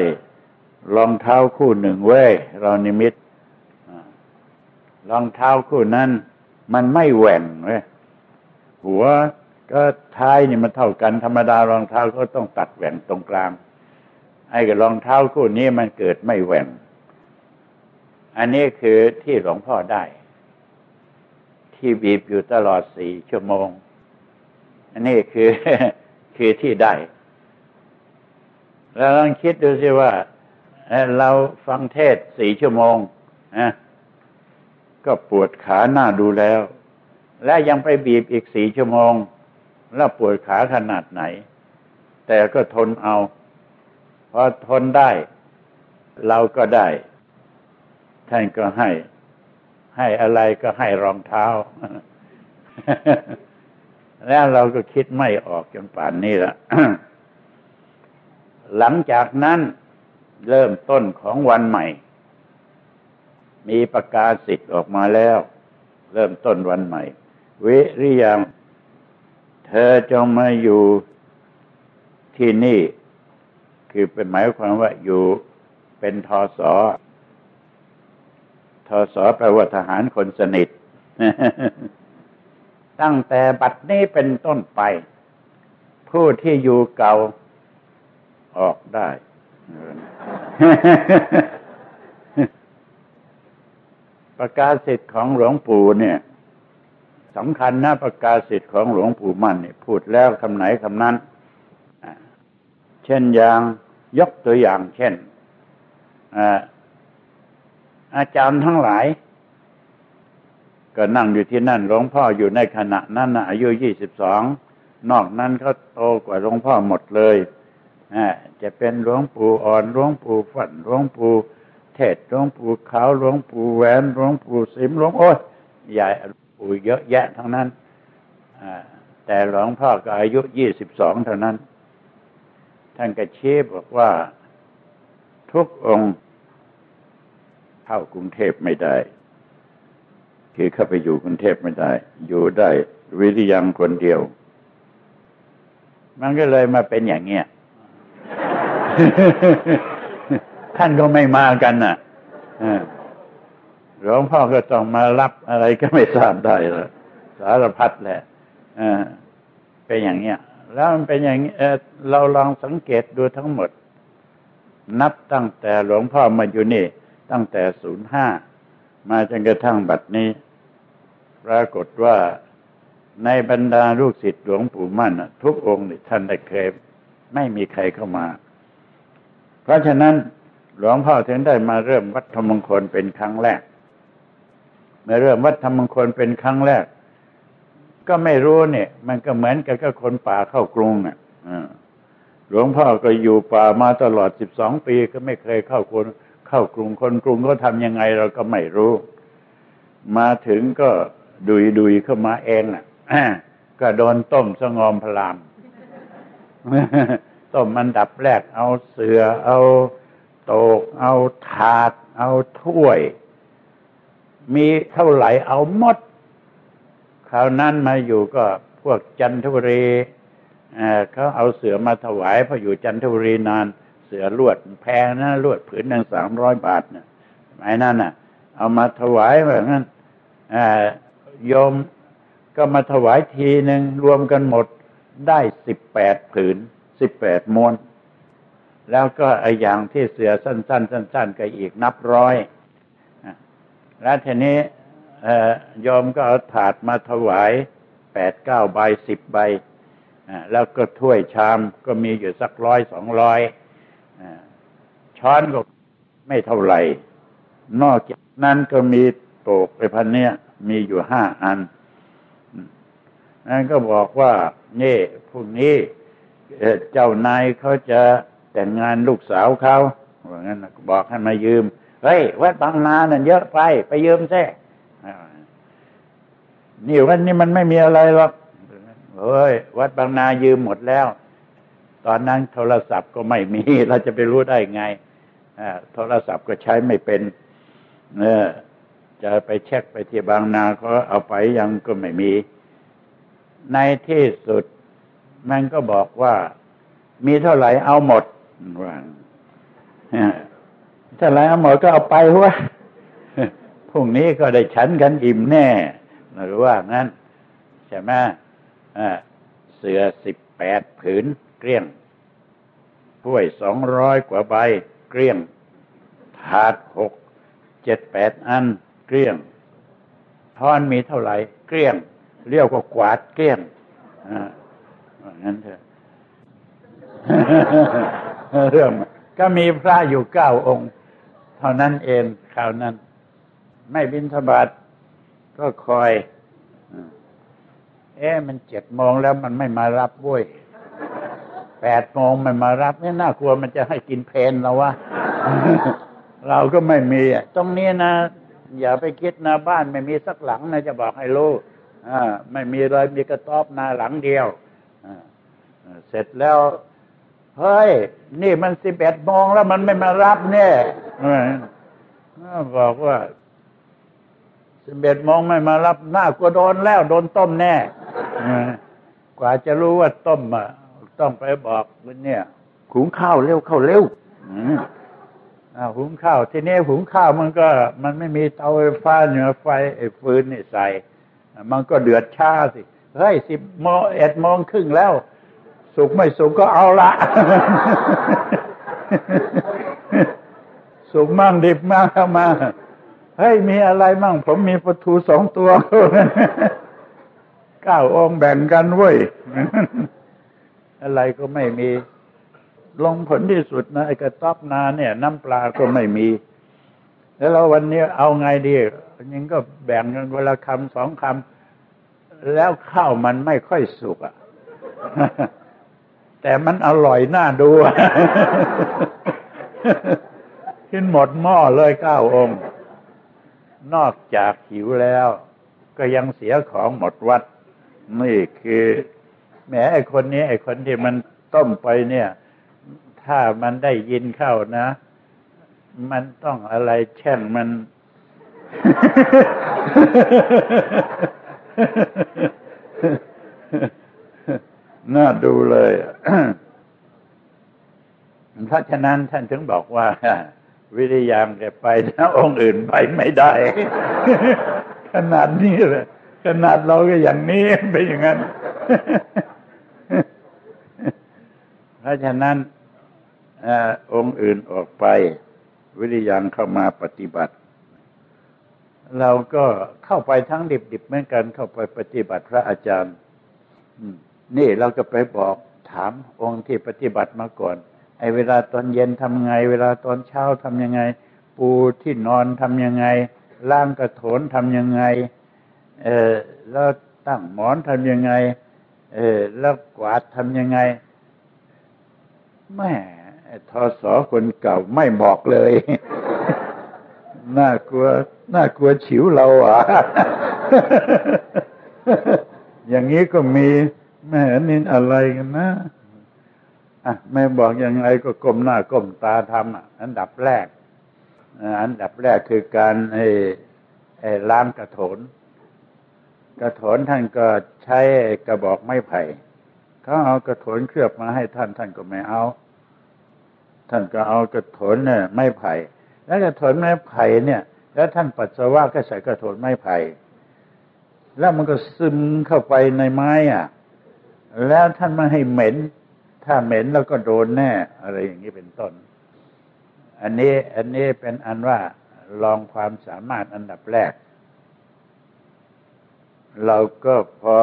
รองเท้าคู่หนึ่งเว้ยเรานิมิตรองเท้าคู่นั้น มันไม่แหว่งเว้ยหัวก็ท้ายนี่มันเท่ากันธรรมดารองเท้าก็ต้องตัดแหว่งตรงกลาง ไอ้กับรองเท้าคู่นี้มันเกิดไม่แหว่ง อันนี้คือที่หลวงพ่อได้ ที่บีบอยู่ตลอดสี่ชั่วโมง อันนี้คือ คือที่ได้ แล้วลองคิดดูสิว่าเราฟังเทศสี่ชั่วโมงนะก็ปวดขาหน้าดูแล้ว และยังไปบีบอีกสี่ชั่วโมง แล้วปวดขาขนาดไหน แต่ก็ทนเอาพอทนได้ เราก็ได้ ท่านก็ให้ ให้อะไรก็ให้รองเท้า แล้วเราก็คิดไม่ออกจนป่านนี้ละหลังจากนั้นเริ่มต้นของวันใหม่ มีประกาศสิทธิ์ออกมาแล้ว เริ่มต้นวันใหม่วิริยังเธอจงมาอยู่ที่นี่ คือเป็นหมายความว่าอยู่เป็นทอสอทอสอแปลว่าทหารคนสนิท ตั้งแต่บัดนี้เป็นต้นไป ผู้ที่อยู่เก่า ออกได้ ประกาศสิทธิ์ของหลวงปู่เนี่ยสำคัญนะประกาศสิทธิ์ของหลวงปู่มั่นเนี่ยพูดแล้วคำไหนคำนั้น เช่นอย่างยกตัวอย่างเช่นอาจารย์ทั้งหลาย ก็นั่งอยู่ที่นั่นหลวงพ่ออยู่ในขณะนั้นอายุยี่สิบสองนอกนั้นเขาโตกว่าหลวงพ่อหมดเลยจะเป็นหลวงปู่อ่อนหลวงปู่ฝันหลวงปู่เทศหลวงปู่ขาวหลวงปู่แหวนหลวงปู่สิมหลวงโอ้ยใหญ่ปู่เยอะแยะทั้งนั้นแต่หลวงพ่อก็อายุยี่สิบสองเท่านั้น ท่านก็ชี้บอกว่าทุกองค์เข้ากรุงเทพไม่ได้ คือเข้าไปอยู่กรุงเทพไม่ได้ อยู่ได้วิริยังคนเดียว มันก็เลยมาเป็นอย่างเงี้ยท่านก็ไม่มากันน่ะหลวงพ่อก็ต้องมารับอะไรก็ไม่ทราบได้ละสารพัดแหละเป็นอย่างเงี้ย แล้วมันเป็นอย่างนี้เราลองสังเกตดูทั้งหมด นับตั้งแต่หลวงพ่อมาอยู่นี่ ตั้งแต่ศูนย์ห้ามาจนกระทั่งบัดนี้ ปรากฏว่าในบรรดาลูกศิษย์หลวงปู่มั่นทุกองค์ท่านได้เคยไม่มีใครเข้ามา เพราะฉะนั้นหลวงพ่อถึงได้มาเริ่มวัดธรรมงคลเป็นครั้งแรก เมื่อเริ่มวัดธรรมงคลเป็นครั้งแรก ก็ไม่รู้เนี่ย มันก็เหมือนกับก็คนป่าเข้ากรุงอะหลวงพ่อก็อยู่ป่ามาตลอดสิบสองปีก็ไม่เคยเข้าคนเข้ากรุงคนกรุงเขาทำยังไงเราก็ไม่รู้ มาถึงก็ ดุยดุยเข้ามาเองอะก็โดนต้มสงอมพลามต้มมันดับแรกเอาเสือ เอาโตก เอาถาด เอาถ้วย มีเท่าไหร่เอาหมดคราวนั้นมาอยู่ก็พวกจันทบุรีเขาเอาเสือมาถวายพออยู่จันทบุรีนาน เสือลวดแพงนะลวดผืนหนึ่งสามร้อยบาทนะหมายนั้นน่ะ เอามาถวายแบบนั้น โยมก็มาถวายทีหนึ่งรวมกันหมดได้สิบแปดผืนสิบแปดมวน แล้วก็ไออย่างที่เสือสั้น ๆ สั้น ๆ ก็อีกนับร้อย แล้วทีนี้ยอมก็เอาถาดมาถวายแปดเก้าใบสิบใบ แล้วก็ถ้วยชามก็มีอยู่สักร้อยสองร้อยช้อนก็ไม่เท่าไหร่ นอกจากนั้นก็มีโตกไปพันเนี้ย มีอยู่ห้าอันนั่นก็บอกว่านี่พรุ่งนี้เจ้านายเขาจะแต่งงานลูกสาวเขาว่างั้นบอกให้มายืม เฮ้ยวัดบางนานั่นเยอะไป ไปยืมแท้นี่วันนี้มันไม่มีอะไรหรอกเฮ้ย วัดบางนายืมหมดแล้ว ตอนนั้นโทรศัพท์ก็ไม่มี เราจะไปรู้ได้ไงโทรศัพท์ก็ใช้ไม่เป็น เออ จะไปเช็คไปที่บางนาเขาเอาไปยังก็ไม่มี ในที่สุดมันก็บอกว่า มีเท่าไหร่เอาหมดว่าเท่าไหร่เอาหมดก็เอาไปหัวพรุ่งนี้ก็ได้ฉันกันอิ่มแน่หรือว่างั้นใช่ไหมเสือสิบแปดผืนเกลี้ยงถ้วยสองร้อยกว่าใบเกลี้ยงถาดหกเจ็ดแปดอัน เกลี้ยงทอนมีเท่าไหร่เกลี้ยงเรียกว่ากวาดเกลี้ยงอ่างั้นเถอะเรื่องก็มีพระอยู่เก้าองค์ เท่านั้นเองคราวนั้น ไม่บินทบาทก็คอย เอ๊ะมันเจ็ดโมงแล้วมันไม่มารับบุ้ยแปดโมงมันมารับนี่น่ากลัวมันจะให้กินเพนเราวะเราก็ไม่มีตรงนี้นะ อย่าไปคิดนะบ้านไม่มีสักหลังนะจะบอกให้รู้ไม่มีเลยมีกระต๊อบนาหลังเดียวเสร็จแล้ว เฮ้ย นี่มันสิบเอ็ดโมงแล้วมันไม่มารับเนี่ยบอกว่าสิบเอ็ดโมงไม่มารับหน้ากลัวโดนแล้วโดนต้มแน่กว่าจะรู้ว่าต้มอะต้องไปบอกเนี่ยหุงข้าวเร็วเข้าเร็ว หุงข้าว ทีนี้หุงข้าวมันก็มันไม่มีเตาไฟฟ้าเหนือไฟไอ้ฟืนนี่ใส่ มันก็เดือดช้าสิ เฮ้ยสิบโมงเอ็ดโมงครึ่งแล้ว สุกไม่สุกก็เอาละสุกมั่งดิบมั่งเข้ามา เฮ้ยมีอะไรมั่ง ผมมีปลาทูสองตัวเก้าองแบ่งกันเว้ย อะไรก็ไม่มี ลงผลที่สุดนะไอ้กระต๊อบนาเนี่ย น้ำปลาก็ไม่มี แล้วเราวันนี้เอาไงดียังก็แบ่งกันเวลาคำสองคำแล้วข้าวมันไม่ค่อยสุกอะ แต่มันอร่อยน่าดูขึ้นหมดหม้อเลยเก้าองค์ นอกจากหิวแล้ว ก็ยังเสียของหมดวัด นี่คือแหมไอ้คนนี้ไอ้คนที่มันต้มไปเนี่ย ถ้ามันได้ยินเข้านะ มันต้องอะไรแช่งมัน น่าดูเลย เพราะฉะนั้นท่านถึงบอกว่า วิริยังแกไปนะองค์อื่นไปไม่ได้ ขนาดนี้เลยขนาดเราก็อย่างนี้เป็นอย่างนั้น เพราะฉะนั้น องค์อื่นออกไป วิริยังเข้ามาปฏิบัติ เราก็เข้าไปทั้งดิบๆเหมือนกัน เข้าไปปฏิบัติพระอาจารย์นี่เราก็ไปบอกถามองค์ที่ปฏิบัติมาก่อน ไอ้เวลาตอนเย็นทำไง เวลาตอนเช้าทำยังไง ปูที่นอนทำยังไงล่างกระโถนทำยังไง เออแล้วตั้งหมอนทำยังไง เออแล้วกวาดทำยังไงแม่ ทอสอคนเก่าไม่บอกเลย น่ากลัว น่ากลัวฉิวเราอะ อย่างนี้ก็มีแม่นี่อะไรกันนะอะแม่บอกยังไงก็ก้มหน้าก้มตาทำอะ อันดับแรกอันดับแรกคือการไอ้ไอ้ล้างกระโถน กระโถนท่านก็ใช้กระบอกไม้ไผ่เขาเอากระโถนเคลือบมาให้ท่านท่านก็ไม่เอา ท่านก็เอากระถนเนี่ยไม้ไผ่ แล้วกระถนไม้ไผ่เนี่ย แล้วท่านปัสสาวะก็ใส่กระถนไม้ไผ่ แล้วมันก็ซึมเข้าไปในไม้อะ แล้วท่านไม่ให้เหม็น ถ้าเหม็นแล้วก็โดนแน่ อะไรอย่างนี้เป็นต้น อันนี้อันนี้เป็นอันว่าลองความสามารถอันดับแรก เราก็พอ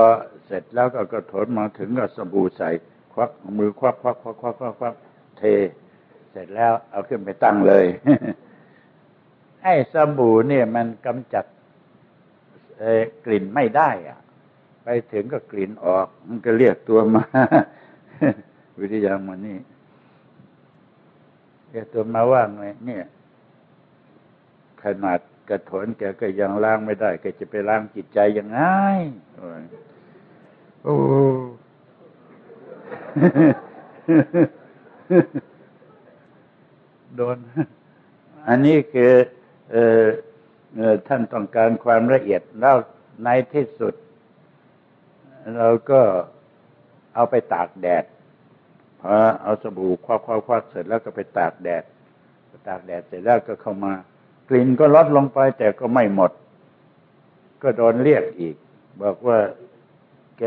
เสร็จแล้วก็กระถนมาถึงก็สบู่ใส่ควักมือควักควักควักควักควักเท สร็จแล้วเอาขึ้นไปตั้งเลย ไอ้สบู่เนี่ยมันกำจัดกลิ่นไม่ได้อะไปถึงก็กลิ่นออก มันก็เรียกตัวมา วิทยามันนี่เรียกตัวมาว่าไงเนี่ย ขนาดกระโถนแกก็ยังล้างไม่ได้แกจะไปล้างจิตใจยังไงโอ้ โดน อันนี้คือเออท่านต้องการความละเอียดแล้วในที่สุด เราก็เอาไปตากแดดพอเอาสบู่ควักควักควักเสร็จแล้วก็ไปตากแดดตากแดดเสร็จแล้วก็เข้ามากลิ่นก็ลดลงไปแต่ก็ไม่หมด ก็โดนเรียกอีก บอกว่าแก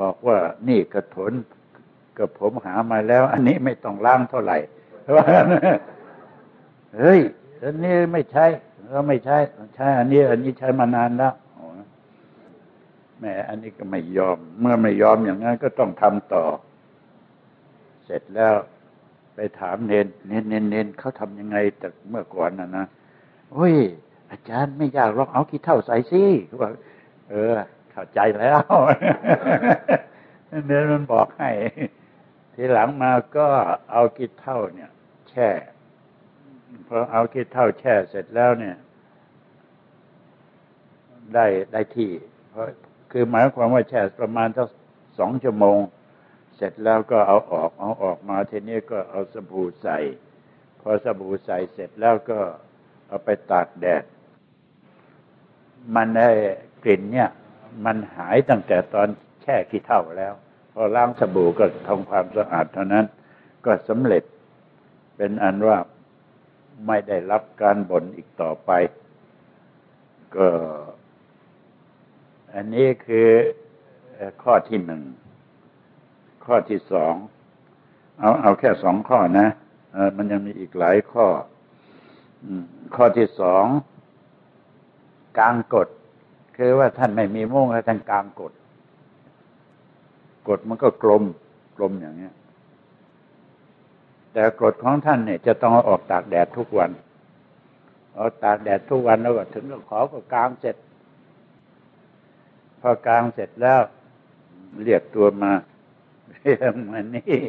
บอกว่านี่กระถนกับผมหามาแล้ว อันนี้ไม่ต้องล้างเท่าไหร่ ว่าเฮ้ยอันนี้ไม่ใช่ก็ไม่ใช่ใช่อันนี้ อันนี้ใช้มานานแล้วแม่อันนี้ก็ไม่ยอม เมื่อไม่ยอมอย่างนั้นก็ต้องทำต่อ เสร็จแล้วไปถามเนนเนนเนนเนนเขาทำยังไงแต่เมื่อก่อนนะนะโอ้ย อาจารย์ไม่อยากลองเอาขี้เท่าใส่สิว่าเออ เข้าใจแล้วเนนมันบอกให้ ทีหลังมาก็เอาขี้เท่าเนี่ย แช่พอเอาขี้เท่าแช่เสร็จแล้วเนี่ย ได้ได้ที่เพราะคือหมายความว่าแช่ประมาณสักสองชั่วโมง เสร็จแล้วก็เอาออก เอาออกมาทีนี้ก็เอาสบู่ใส่ พอสบู่ใส่เสร็จแล้วก็เอาไปตากแดด มันได้กลิ่นเนี่ย มันหายตั้งแต่ตอนแช่ขี้เท่าแล้ว พอล้างสบู่ก็ทำความสะอาดเท่านั้น ก็สำเร็จ เป็นอันว่าไม่ได้รับการบ่นอีกต่อไป ก็ อันนี้คือข้อที่หนึ่ง ข้อที่สองเอาเอาแค่สองข้อนะมันยังมีอีกหลายข้อข้อที่สองกลางกฎคือว่าท่านไม่มีมุ่งแล้วท่านกลางกฎกฎมันก็กลมกลมอย่างเนี้ย แต่กฎของท่านเนี่ยจะต้องออกตากแดดทุกวัน ออกตากแดดทุกวันแล้วก็ถึงก็ขอก็กลางเสร็จ พอกลางเสร็จแล้ว เรียกตัวมาเรียกมานี่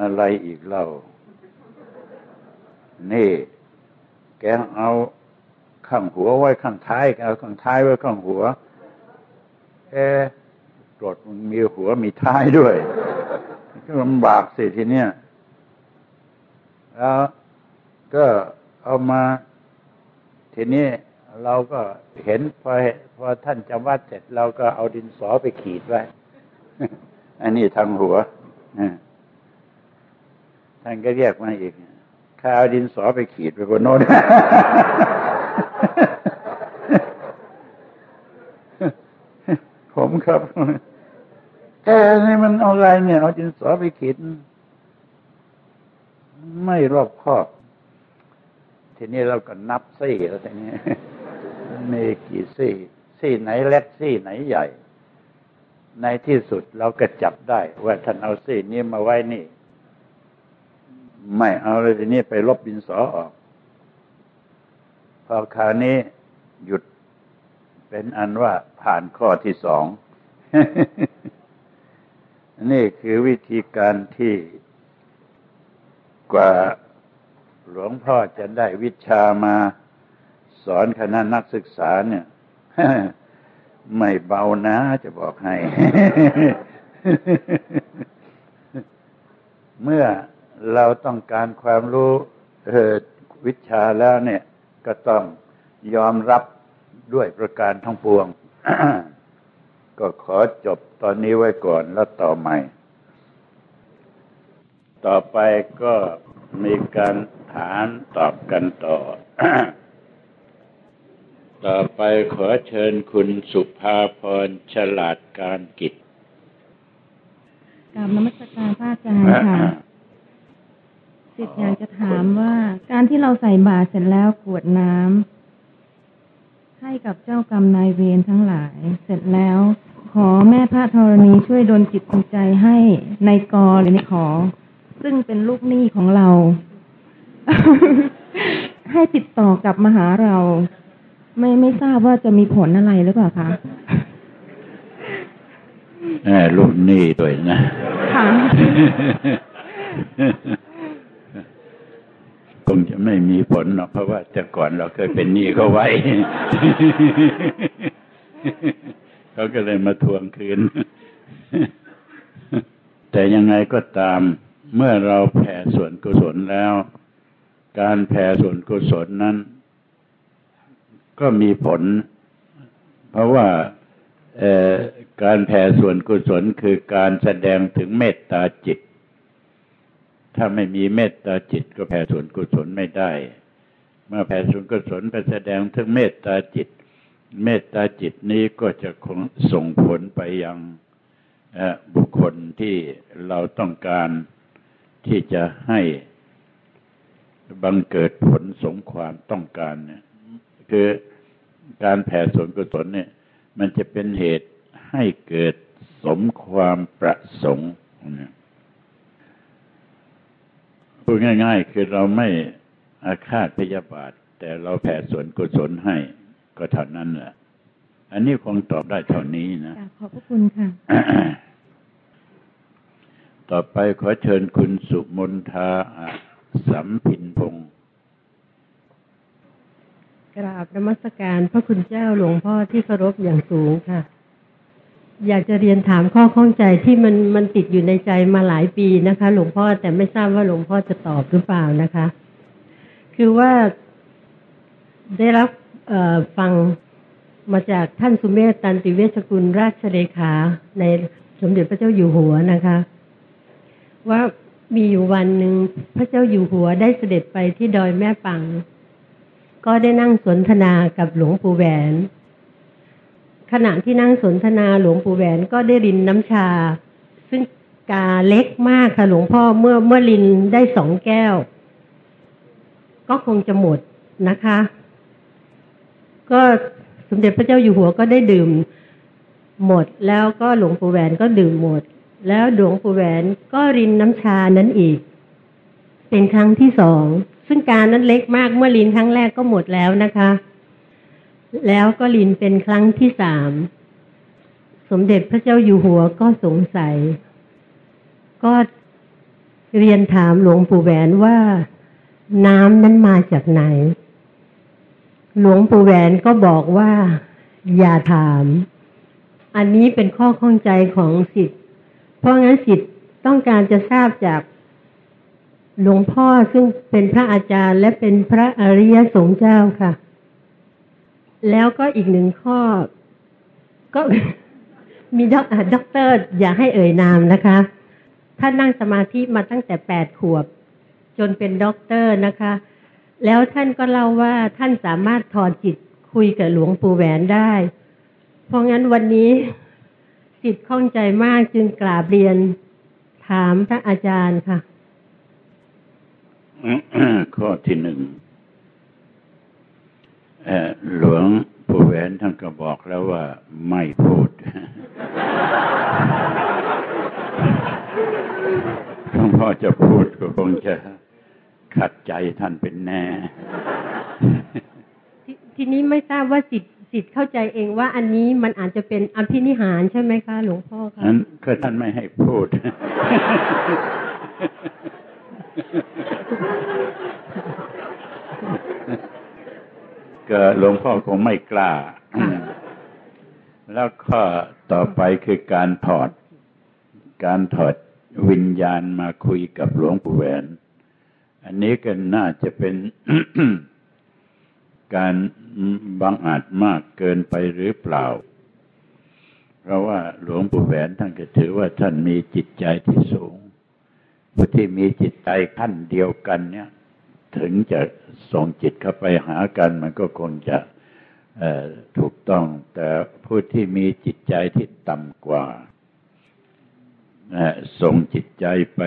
อะไรอีกเล่า นี่ แกเอาข้างหัวไว้ข้างท้ายเอาข้างท้ายไว้ข้างหัว เอ๊กรดมันมีหัวมีท้ายด้วย ลำบากสิทีเนี้ยแล้วก็เอามา ทีนี้เราก็เห็นพอพอท่านจำวัดเสร็จเราก็เอาดินสอไปขีดไว้ อันนี้ทางหัวท่านก็เรียกมาอีกข้าเอาดินสอไปขีดไปบนโน้นผมครับ แกนี่มันเอาอะไรเนี่ยเอาดินสอไปขีดไม่รอบคอบ ทีนี้เราก็นับซี่แล้วทีนี้มีกี่ซี่ซี่ไหนเล็กซี่ไหนใหญ่ ในที่สุดเราก็จับได้ ว่าท่านเอาซี่นี้มาไว้นี่ ไม่เอาเลยทีนี้ไปลบบินสอออก พอคราวนี้หยุดเป็นอันว่าผ่านข้อที่สอง นี่คือวิธีการที่กว่าหลวงพ่อจะได้วิชามาสอนคณะนักศึกษาเนี่ยไม่เบานะจะบอกให้ เมื่อเราต้องการความรู้วิชาแล้วเนี่ย ก็ต้องยอมรับด้วยประการทั้งปวง ก็ขอจบตอนนี้ไว้ก่อนแล้วต่อใหม่ ต่อไปก็มีการถามตอบกันต่อ ต่อไปขอเชิญคุณสุภาพรฉลาดการกิจกราบนมัสการพระอาจารย์ค่ะสิทธิ์อยากจะถามว่า การที่เราใส่บาตรเสร็จแล้วกวดน้ำ ให้กับเจ้ากรรมนายเวรทั้งหลาย เสร็จแล้ว ขอแม่พระธรณีช่วยดลจิตดลใจให้ในกอหรือในขอ ซึ่งเป็นลูกหนี้ของเรา ให้ติดต่อกับมาหาเรา ไม่ไม่ทราบว่าจะมีผลอะไรหรือเปล่าคะลูกหนี้ด้วยนะค่ะ คงจะไม่มีผลหรอกเพราะว่าแต่ก่อนเราเคยเป็นหนี้เขาไว้ เขาก็เลยมาทวงคืน แต่ยังไงก็ตาม เมื่อเราแผ่ส่วนกุศลแล้ว การแผ่ส่วนกุศลนั้น ก็มีผล เพราะว่าการแผ่ส่วนกุศลคือการแสดงถึงเมตตาจิต ถ้าไม่มีเมตตาจิตก็แผ่ส่วนกุศลไม่ได้ เมื่อแผ่ส่วนกุศลไปแสดงถึงเมตตาจิต เมตตาจิตนี้ก็จะคงส่งผลไปยังบุคคลที่เราต้องการที่จะให้บังเกิดผลสมความต้องการเนี่ยคือการแผ่ส่วนกุศลเนี่ย มันจะเป็นเหตุให้เกิดสมความประสงค์เนี่ย พูดง่าย ๆ คือเราไม่อาฆาตพยาบาท แต่เราแผ่ส่วนกุศลให้ก็เท่านั้นแหละ อันนี้คงตอบได้เท่านี้นะขอบพระคุณค่ะ ต่อไปขอเชิญคุณสุมนทาสัมพินพงศ์กราบนมัสการพระคุณเจ้าหลวงพ่อที่เคารพอย่างสูงค่ะ อยากจะเรียนถามข้อข้องใจที่มันมันติดอยู่ในใจมาหลายปีนะคะ หลวงพ่อแต่ไม่ทราบว่าหลวงพ่อจะตอบหรือเปล่านะคะ คือว่าได้รับฟังมาจากท่านสุมเมธตันติเวชกุลราชเลขา ในสมเด็จพระเจ้าอยู่หัวนะคะ ว่ามีอยู่วันหนึ่งพระเจ้าอยู่หัวได้เสด็จไปที่ดอยแม่ปัง ก็ได้นั่งสนทนากับหลวงปู่แหวน ขณะที่นั่งสนทนาหลวงปู่แหวนก็ได้รินน้ำชา ซึ่งกาเล็กมากค่ะหลวงพ่อเมื่อเมื่อรินได้สองแก้ว ก็คงจะหมดนะคะ ก็สมเด็จพระเจ้าอยู่หัวก็ได้ดื่มหมดแล้วก็หลวงปู่แหวนก็ดื่มหมด แล้วหลวงปู่แหวนก็รินน้ำชานั้นอีก เป็นครั้งที่สอง ซึ่งการนั้นเล็กมากเมื่อรินครั้งแรกก็หมดแล้วนะคะ แล้วก็รินเป็นครั้งที่สาม สมเด็จพระเจ้าอยู่หัวก็สงสัย ก็เรียนถามหลวงปู่แหวนว่าน้ำนั้นมาจากไหน หลวงปู่แหวนก็บอกว่า อย่าถาม อันนี้เป็นข้อข้องใจของสิทธิ์ เพราะงั้นศิษย์ต้องการจะทราบจากหลวงพ่อซึ่งเป็นพระอาจารย์และเป็นพระอริยสงฆ์เจ้าค่ะ แล้วก็อีกหนึ่งข้อ ก็มีด็อกด็อกเตอร์ อย่าให้เอ่ยนามนะคะ ท่านนั่งสมาธิมาตั้งแต่แปดขวบ จนเป็นด็อกเตอร์นะคะ แล้วท่านก็เล่าว่าท่านสามารถถอดจิตคุยกับหลวงปู่แหวนได้ เพราะงั้นวันนี้สิทธิ์ข้องใจมากจึงกราบเรียนถามพระอาจารย์ค่ะ ข้อที่หนึ่ง หลวงปู่แหวนท่านก็บอกแล้วว่าไม่พูดหลวงพ่อจะพูดก็คงจะขัดใจท่านเป็นแน่ททีนี้ไม่ทราบว่าสิทธิ์สิทธิ์เข้าใจเองว่าอันนี้มันอาจจะเป็นอภินิหารใช่ไหมคะ หลวงพ่อคะนั้นก็ท่านไม่ให้พูด ก็หลวงพ่อคงไม่กล้า แล้วข้อต่อไปคือการถอด การถอดวิญญาณมาคุยกับหลวงปู่แหวน อันนี้ก็น่าจะเป็นการบังอาจมากเกินไปหรือเปล่า เพราะว่าหลวงปู่แหวนท่านก็ถือว่าท่านมีจิตใจที่สูงผู้ที่มีจิตใจขั้นเดียวกันเนี่ย ถึงจะส่งจิตเข้าไปหากันมันก็คงจะถูกต้อง แต่ผู้ที่มีจิตใจที่ต่ำกว่าส่งจิตใจไป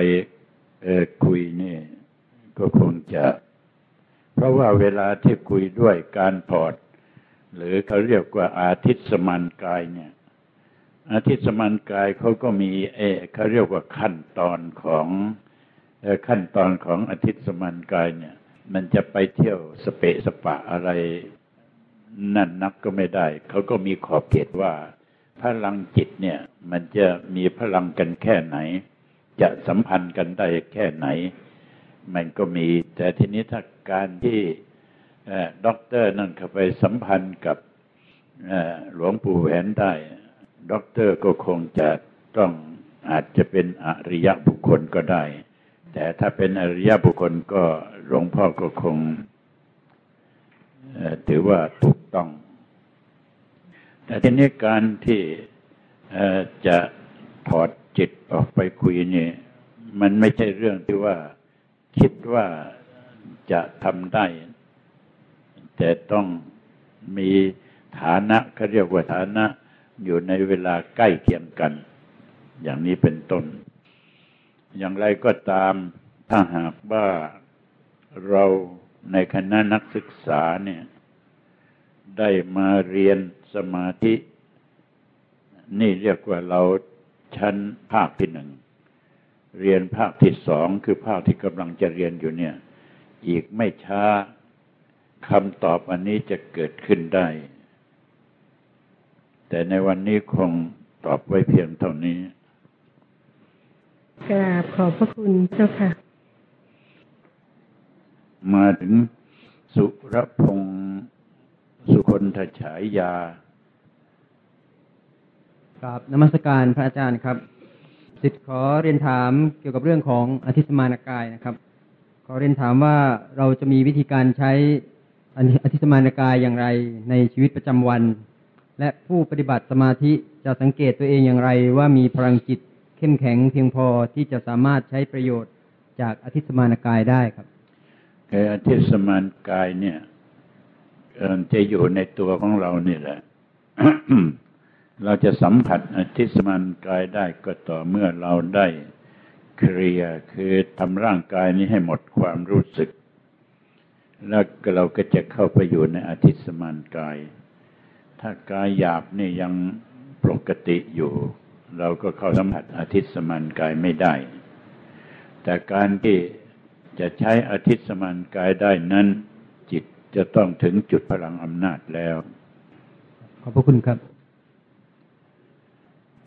คุยนี่ ก็คงจะ เพราะว่าเวลาที่คุยด้วยการถอด หรือเขาเรียกว่าอาทิตสมานกายเนี่ย อาทิตสมานกายเขาก็มีเอเขาเรียกว่าขั้นตอนของ ขั้นตอนของอาทิตย์สมานกายเนี่ย มันจะไปเที่ยวสเปะสปะอะไรนั่นนักก็ไม่ได้ เขาก็มีขอบเขตว่า พลังจิตเนี่ย มันจะมีพลังกันแค่ไหน จะสัมพันธ์กันได้แค่ไหน มันก็มี แต่ทีนี้ถ้าการที่ด็อกเตอร์นั่นเข้าไปสัมพันธ์กับหลวงปู่แหวนได้ด็อกเตอร์ก็คงจะต้องอาจจะเป็นอริยบุคคลก็ได้ แต่ถ้าเป็นอริยบุคคลก็หลวงพ่อก็คงถือว่าถูกต้อง แต่ทีนี้การที่จะถอดจิตออกไปคุยนี่มันไม่ใช่เรื่องที่ว่าคิดว่าจะทำได้ แต่ต้องมีฐานะเขาเรียกว่าฐานะอยู่ในเวลาใกล้เคียงกัน อย่างนี้เป็นต้น อย่างไรก็ตามถ้าหากว่าเราในคณะนักศึกษาเนี่ยได้มาเรียนสมาธิ นี่เรียกว่าเราชั้นภาคที่หนึ่ง เรียนภาคที่สองคือภาคที่กำลังจะเรียนอยู่เนี่ย อีกไม่ช้าคำตอบอันนี้จะเกิดขึ้นได้ แต่ในวันนี้คงตอบไว้เพียงเท่านี้ กราบขอบพระคุณเจ้าค่ะ มาถึงสุรพงศ์สุคนทฉายยา ครับนมัสการพระอาจารย์ครับสิทธิ์ขอเรียนถามเกี่ยวกับเรื่องของอธิสมานกายนะครับ ขอเรียนถามว่าเราจะมีวิธีการใช้อธิสมานกายอย่างไรในชีวิตประจำวัน และผู้ปฏิบัติสมาธิจะสังเกตตัวเองอย่างไรว่ามีพลังจิต เข้มแข็งเพียงพอที่จะสามารถใช้ประโยชน์จากอธิสมานกายได้ครับคืออธิสมานกายเนี่ยจะอยู่ในตัวของเรานี่แหละ เราจะสัมผัสอธิสมานกายได้ก็ต่อเมื่อเราได้เคลียคือทำร่างกายนี้ให้หมดความรู้สึก แล้วเราก็จะเข้าไปอยู่ในอาทิตสมานกาย ถ้ากายหยาบนี่ยังปกติอยู่ เราก็เข้าสัมผัสอาทิตสมานกายไม่ได้ แต่การที่จะใช้อาทิตสมานกายได้นั้น จิตจะต้องถึงจุดพลังอำนาจแล้ว ขอบพระคุณครับ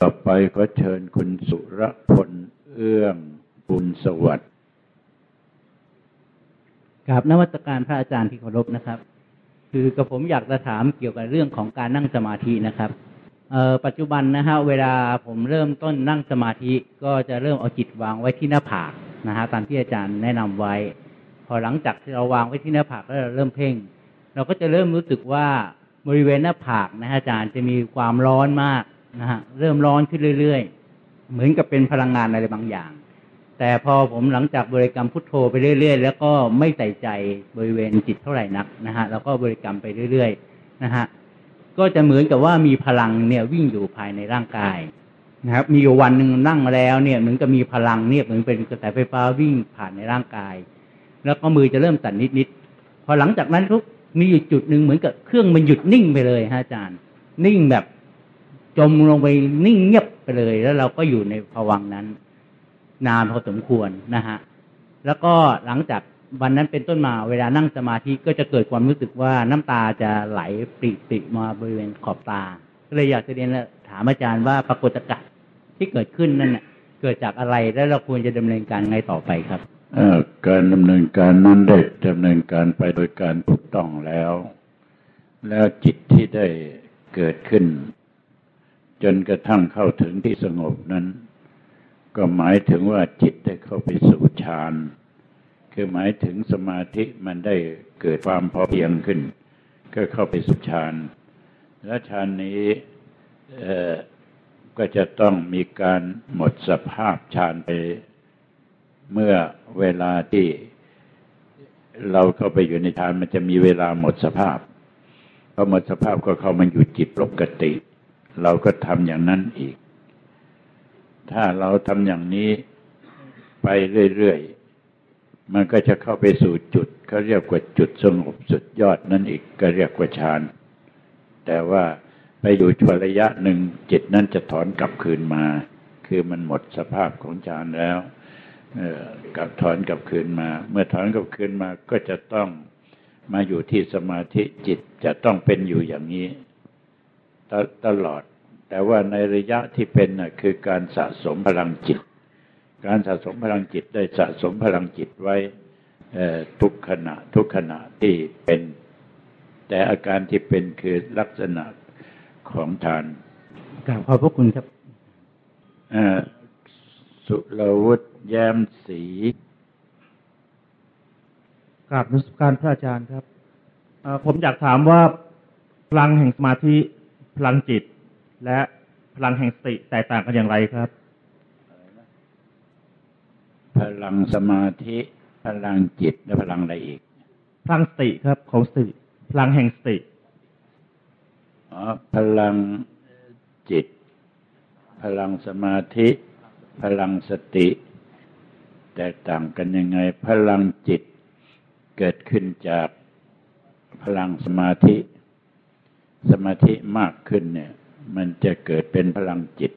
ต่อไปขอเชิญคุณสุรพลเอื้องบุญสวัสดิ์กราบนวัตการพระอาจารย์ที่เคารพนะครับ คือกับผมอยากจะถามเกี่ยวกับเรื่องของการนั่งสมาธินะครับเอ่อ ปัจจุบันนะฮะเวลาผมเริ่มต้นนั่งสมาธิก็จะเริ่มเอาจิตวางไว้ที่หน้าผากนะฮะตามที่อาจารย์แนะนำไว้ พอหลังจากที่เราวางไว้ที่หน้าผากแล้วเราเริ่มเพ่ง เราก็จะเริ่มรู้สึกว่าบริเวณหน้าผากนะฮะอาจารย์จะมีความร้อนมากนะฮะเริ่มร้อนขึ้นเรื่อย ๆ เหมือนกับเป็นพลังงานอะไรบางอย่าง แต่พอผมหลังจากบริกรรมพุทโธไปเรื่อย ๆ แล้วก็ไม่ใส่ใจบริเวณจิตเท่าไหร่นักนะฮะแล้วก็บริกรรมไปเรื่อย ๆ นะฮะ ก็จะเหมือนกับว่ามีพลังเนี่ยวิ่งอยู่ภายในร่างกายนะครับ มีอยู่วันหนึ่งนั่งมาแล้วเนี่ยเหมือนกับมีพลังเนี่ยเหมือนเป็นกระแสไฟฟ้าวิ่งผ่านในร่างกาย แล้วก็มือจะเริ่มสั่นนิดๆพอหลังจากนั้นทุกมีอยู่จุดหนึ่งเหมือนกับเครื่องมันหยุดนิ่งไปเลยฮะอาจารย์ นิ่งแบบจมลงไปนิ่งเงียบไปเลย แล้วเราก็อยู่ในภวังนั้น นานพอสมควรนะฮะแล้วก็หลังจาก วันนั้นเป็นต้นมาเวลานั่งสมาธิก็จะเกิดความรู้สึกว่าน้ำตาจะไหลปริปริมาบริเวณขอบตา ก็เลยอยากจะเรียนถามอาจารย์ว่าปรากฏการณ์ที่เกิดขึ้นนั่นเกิดจากอะไรและเราควรจะดำเนินการไงต่อไปครับการดำเนินการนั้นได้ดำเนินการไปโดยการถูกต้องแล้ว แล้วจิตที่ได้เกิดขึ้น จนกระทั่งเข้าถึงที่สงบนั้น ก็หมายถึงว่าจิตได้เข้าไปสู่ฌาน คือหมายถึงสมาธิมันได้เกิดความพอเพียงขึ้น ก็เข้าไปสู่ฌาน และฌานนี้ก็จะต้องมีการหมดสภาพฌานไป เมื่อเวลาที่เราเข้าไปอยู่ในฌานมันจะมีเวลาหมดสภาพพอหมดสภาพก็เข้ามาอยู่จิตปกติ เราก็ทำอย่างนั้นอีก ถ้าเราทำอย่างนี้ไปเรื่อยๆ มันก็จะเข้าไปสู่จุดเขาเรียกว่าจุดสงบสุดยอดนั่นอีกก็เรียกว่าฌาน แต่ว่าไปอยู่ชั่วระยะหนึ่งจิตนั้นจะถอนกลับคืนมา คือมันหมดสภาพของฌานแล้วเอ่อกลับถอนกลับคืนมา เมื่อถอนกลับคืนมาก็จะต้องมาอยู่ที่สมาธิจิตจะต้องเป็นอยู่อย่างนี้ตตลอด แต่ว่าในระยะที่เป็นน่ะคือการสะสมพลังจิต การสะสมพลังจิตได้สะสมพลังจิตไว้เอ่อทุกขณะทุกขณะที่เป็น แต่อาการที่เป็นคือลักษณะของฌานกราบขอบพระคุณครับเอ่อสุรวุฒิแย้มศรีกราบนมัสการพระอาจารย์ครับเอ่อผมอยากถามว่าพลังแห่งสมาธิพลังจิต และพลังแห่งสติแตกต่างกันอย่างไรครับ พลังสมาธิพลังจิตและพลังอะไรอีก พลังสติครับของสติพลังแห่งสติอ๋อพลังจิต พลังสมาธิ พลังสติ แตกต่างกันยังไง พลังจิตเกิดขึ้นจากพลังสมาธิ สมาธิมากขึ้นเนี่ย มันจะเกิดเป็นพลังจิต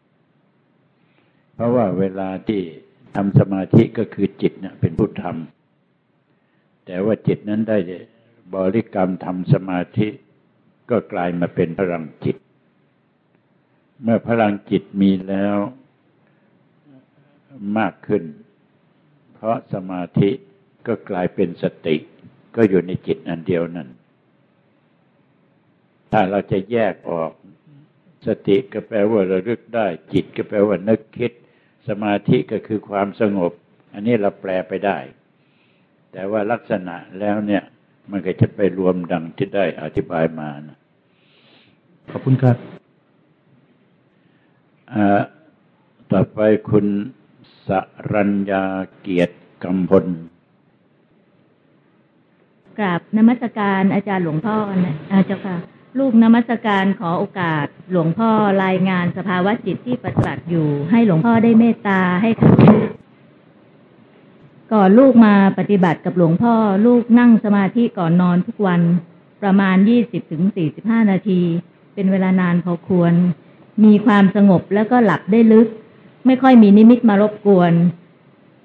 เพราะว่าเวลาที่ ทำสมาธิก็คือจิตเนี่ยเป็นผู้ทำแต่ว่าจิตนั้นได้บริกรรมทำสมาธิก็กลายมาเป็นพลังจิต เมื่อพลังจิตมีแล้วมากขึ้น เพราะสมาธิก็กลายเป็นสติ ก็อยู่ในจิตอันเดียวนั้นถ้าเราจะแยกออก สติก็แปลว่าระลึกได้ จิตก็แปลว่านึกคิด สมาธิก็คือความสงบ อันนี้เราแปลไปได้ แต่ว่าลักษณะแล้วเนี่ย มันก็จะไปรวมดังที่ได้อธิบายมานะขอบคุณครับอ่าต่อไปคุณสรัญญาเกียรติกำพลกราบนมัสการอาจารย์หลวงพ่อนะอาเจ้าค่ะ ลูกนมัสการขอโอกาส หลวงพ่อรายงานสภาวะจิตที่ปฏิบัติอยู่ ให้หลวงพ่อได้เมตตาให้ค่ะก่อนลูกมาปฏิบัติกับหลวงพ่อ ลูกนั่งสมาธิก่อนนอนทุกวันประมาณยี่สิบถึงสี่สิบห้านาที เป็นเวลานานพอควร มีความสงบแล้วก็หลับได้ลึก ไม่ค่อยมีนิมิตมารบกวน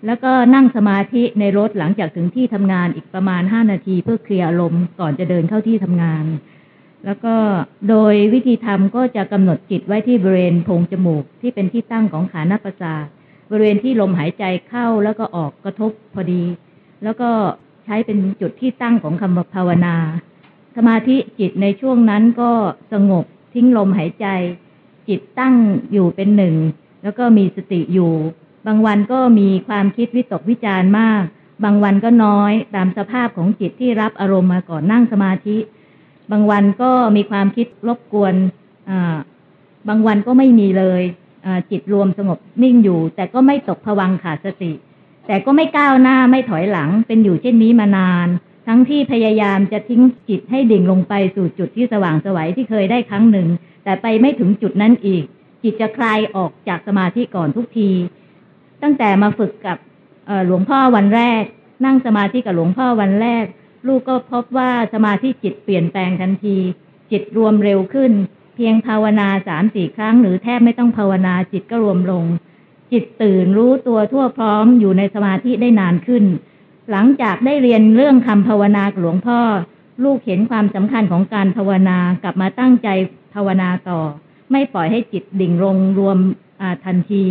แล้วก็นั่งสมาธิในรถหลังจากถึงที่ทำงานอีกประมาณห้านาทีเพื่อเคลียร์อารมณ์ก่อนจะเดินเข้าที่ทำงาน แล้วก็โดยวิธีทำก็จะกำหนดจิตไว้ที่บริเวณโพรงจมูกที่เป็นที่ตั้งของขาหน้าประสาทบริเวณที่ลมหายใจเข้าแล้วก็ออกกระทบพอดี แล้วก็ใช้เป็นจุดที่ตั้งของคำภาวนา สมาธิจิตในช่วงนั้นก็สงบทิ้งลมหายใจ จิตตั้งอยู่เป็นหนึ่ง แล้วก็มีสติอยู่ บางวันก็มีความคิดวิตกวิจารณ์มาก บางวันก็น้อยตามสภาพของจิตที่รับอารมณ์มาก่อนนั่งสมาธิ บางวันก็มีความคิดรบกวนบางวันก็ไม่มีเลยจิตรวมสงบนิ่งอยู่ แต่ก็ไม่ตกผวังขาดสติ แต่ก็ไม่ก้าวหน้าไม่ถอยหลังเป็นอยู่เช่นนี้มานาน ทั้งที่พยายามจะทิ้งจิตให้ดิ่งลงไปสู่จุดที่สว่างสวัยที่เคยได้ครั้งหนึ่ง แต่ไปไม่ถึงจุดนั้นอีก จิตจะคลายออกจากสมาธิก่อนทุกที ตั้งแต่มาฝึกกับหลวงพ่อวันแรก นั่งสมาธิกับหลวงพ่อวันแรก ลูกก็พบว่าสมาธิจิตเปลี่ยนแปลงทันที จิตรวมเร็วขึ้น เพียงภาวนาสามสี่ครั้ง หรือแทบไม่ต้องภาวนาจิตก็รวมลง จิตตื่นรู้ตัวทั่วพร้อมอยู่ในสมาธิได้นานขึ้น หลังจากได้เรียนเรื่องคำภาวนาหลวงพ่อ ลูกเห็นความสำคัญของการภาวนากลับมาตั้งใจภาวนาต่อ ไม่ปล่อยให้จิตดิ่งลงรวมทันที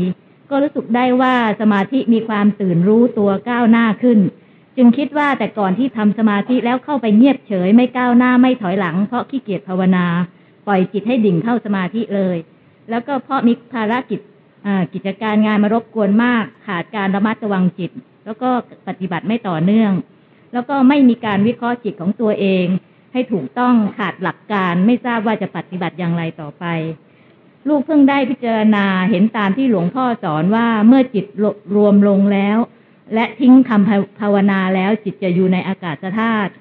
ก็รู้สึกได้ว่าสมาธิมีความตื่นรู้ตัวก้าวหน้าขึ้น จึงคิดว่าแต่ก่อนที่ทำสมาธิแล้วเข้าไปเงียบเฉย ไม่ก้าวหน้าไม่ถอยหลัง เพราะขี้เกียจภาวนา ปล่อยจิตให้ดิ่งเข้าสมาธิเลย แล้วก็เพราะมีภารกิจกิจการงานมารบกวนมาก ขาดการระมัดระวังจิต แล้วก็ปฏิบัติไม่ต่อเนื่อง แล้วก็ไม่มีการวิเคราะห์จิตของตัวเอง ให้ถูกต้องขาดหลักการไม่ทราบว่าจะปฏิบัติอย่างไรต่อไป ลูกเพิ่งได้พิจารณาเห็นตามที่หลวงพ่อสอนว่าเมื่อจิตรวมลงแล้ว และทิ้งคำภาวนาแล้วจิตจะอยู่ในอากาศธาตุ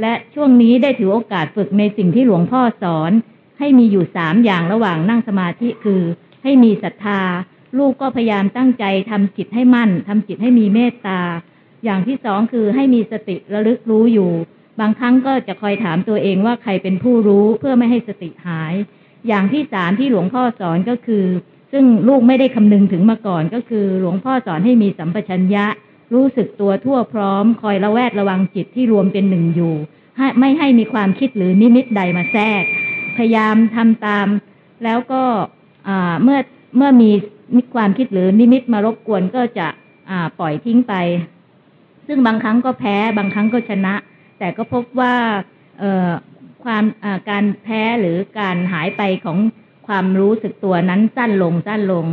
และช่วงนี้ได้ถือโอกาสฝึกในสิ่งที่หลวงพ่อสอน ให้มีอยู่สามอย่างระหว่างนั่งสมาธิคือ ให้มีศรัทธา ลูกก็พยายามตั้งใจทำจิตให้มั่นทำจิตให้มีเมตตา อย่างที่สองคือให้มีสติระลึกรู้อยู่ บางครั้งก็จะคอยถามตัวเองว่าใครเป็นผู้รู้เพื่อไม่ให้สติหาย อย่างที่สามที่หลวงพ่อสอนก็คือ ซึ่งลูกไม่ได้คำนึงถึงมาก่อนก็คือ หลวงพ่อสอนให้มีสัมปชัญญะ รู้สึกตัวทั่วพร้อม คอยระแวดระวังจิตที่รวมเป็นหนึ่งอยู่ไม่ให้มีความคิดหรือนิมิตใดมาแทรก พยายามทำตาม แล้วก็เมื่อเมื่อมีมีความคิดหรือนิมิตมารบกวนก็จะปล่อยทิ้งไป ซึ่งบางครั้งก็แพ้บางครั้งก็ชนะ แต่ก็พบว่าความการแพ้หรือการหายไปของความรู้สึกตัวนั้นสั้นลงสั้นลง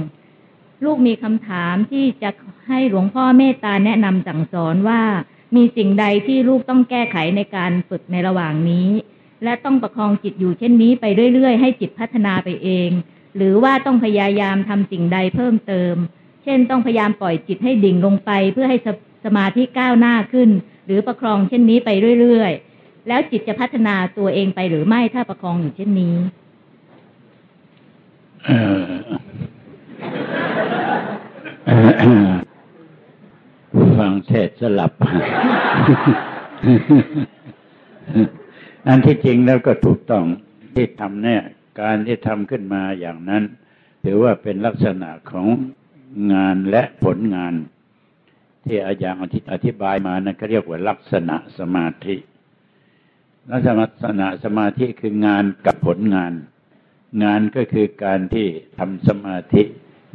ลูกมีคำถามที่จะให้หลวงพ่อเมตตาแนะนำสั่งสอนว่ามีสิ่งใดที่ลูกต้องแก้ไขในการฝึกในระหว่างนี้ และต้องประคองจิตอยู่เช่นนี้ไปเรื่อยๆ ให้จิตพัฒนาไปเอง หรือว่าต้องพยายามทำสิ่งใดเพิ่มเติม เช่นต้องพยายามปล่อยจิตให้ดิ่งลงไปเพื่อให้สสมาธิก้าวหน้าขึ้น หรือประคองเช่นนี้ไปเรื่อยๆ แล้วจิตจะพัฒนาตัวเองไปหรือไม่ถ้าประคองอยู่เช่นนี้ ฟังเทศสลับ อันที่จริงแล้วก็ถูกต้องที่ทำเนี่ย การที่ทำขึ้นมาอย่างนั้น ถือว่าเป็นลักษณะของงานและผลงาน ที่อาจารย์อธิบายมานะั้นก็เรียกว่าลักษณะสมาธิลักษณะสมาธิคืองานกับผลงาน งานก็คือการที่ทำสมาธิ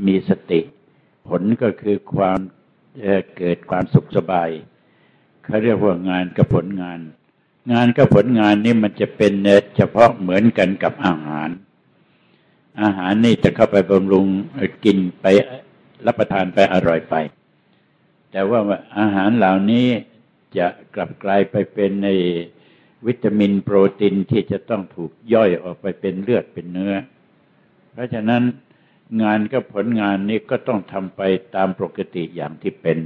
มีสติ ผลก็คือความเกิดความสุขสบายเขาเรียกว่างานกับผลงาน งานกับผลงานนี่มันจะเป็นเฉพาะเหมือนกันกับอาหาร อาหารนี่จะเข้าไปบำรุงกินไปรับประทานไปอร่อยไป แต่ว่าอาหารเหล่านี้จะกลับกลายไปเป็นในวิตามินโปรตีนที่จะต้องถูกย่อยออกไปเป็นเลือดเป็นเนื้อ เพราะฉะนั้น งานกับผลงานนี้ก็ต้องทำไปตามปกติอย่างที่เป็น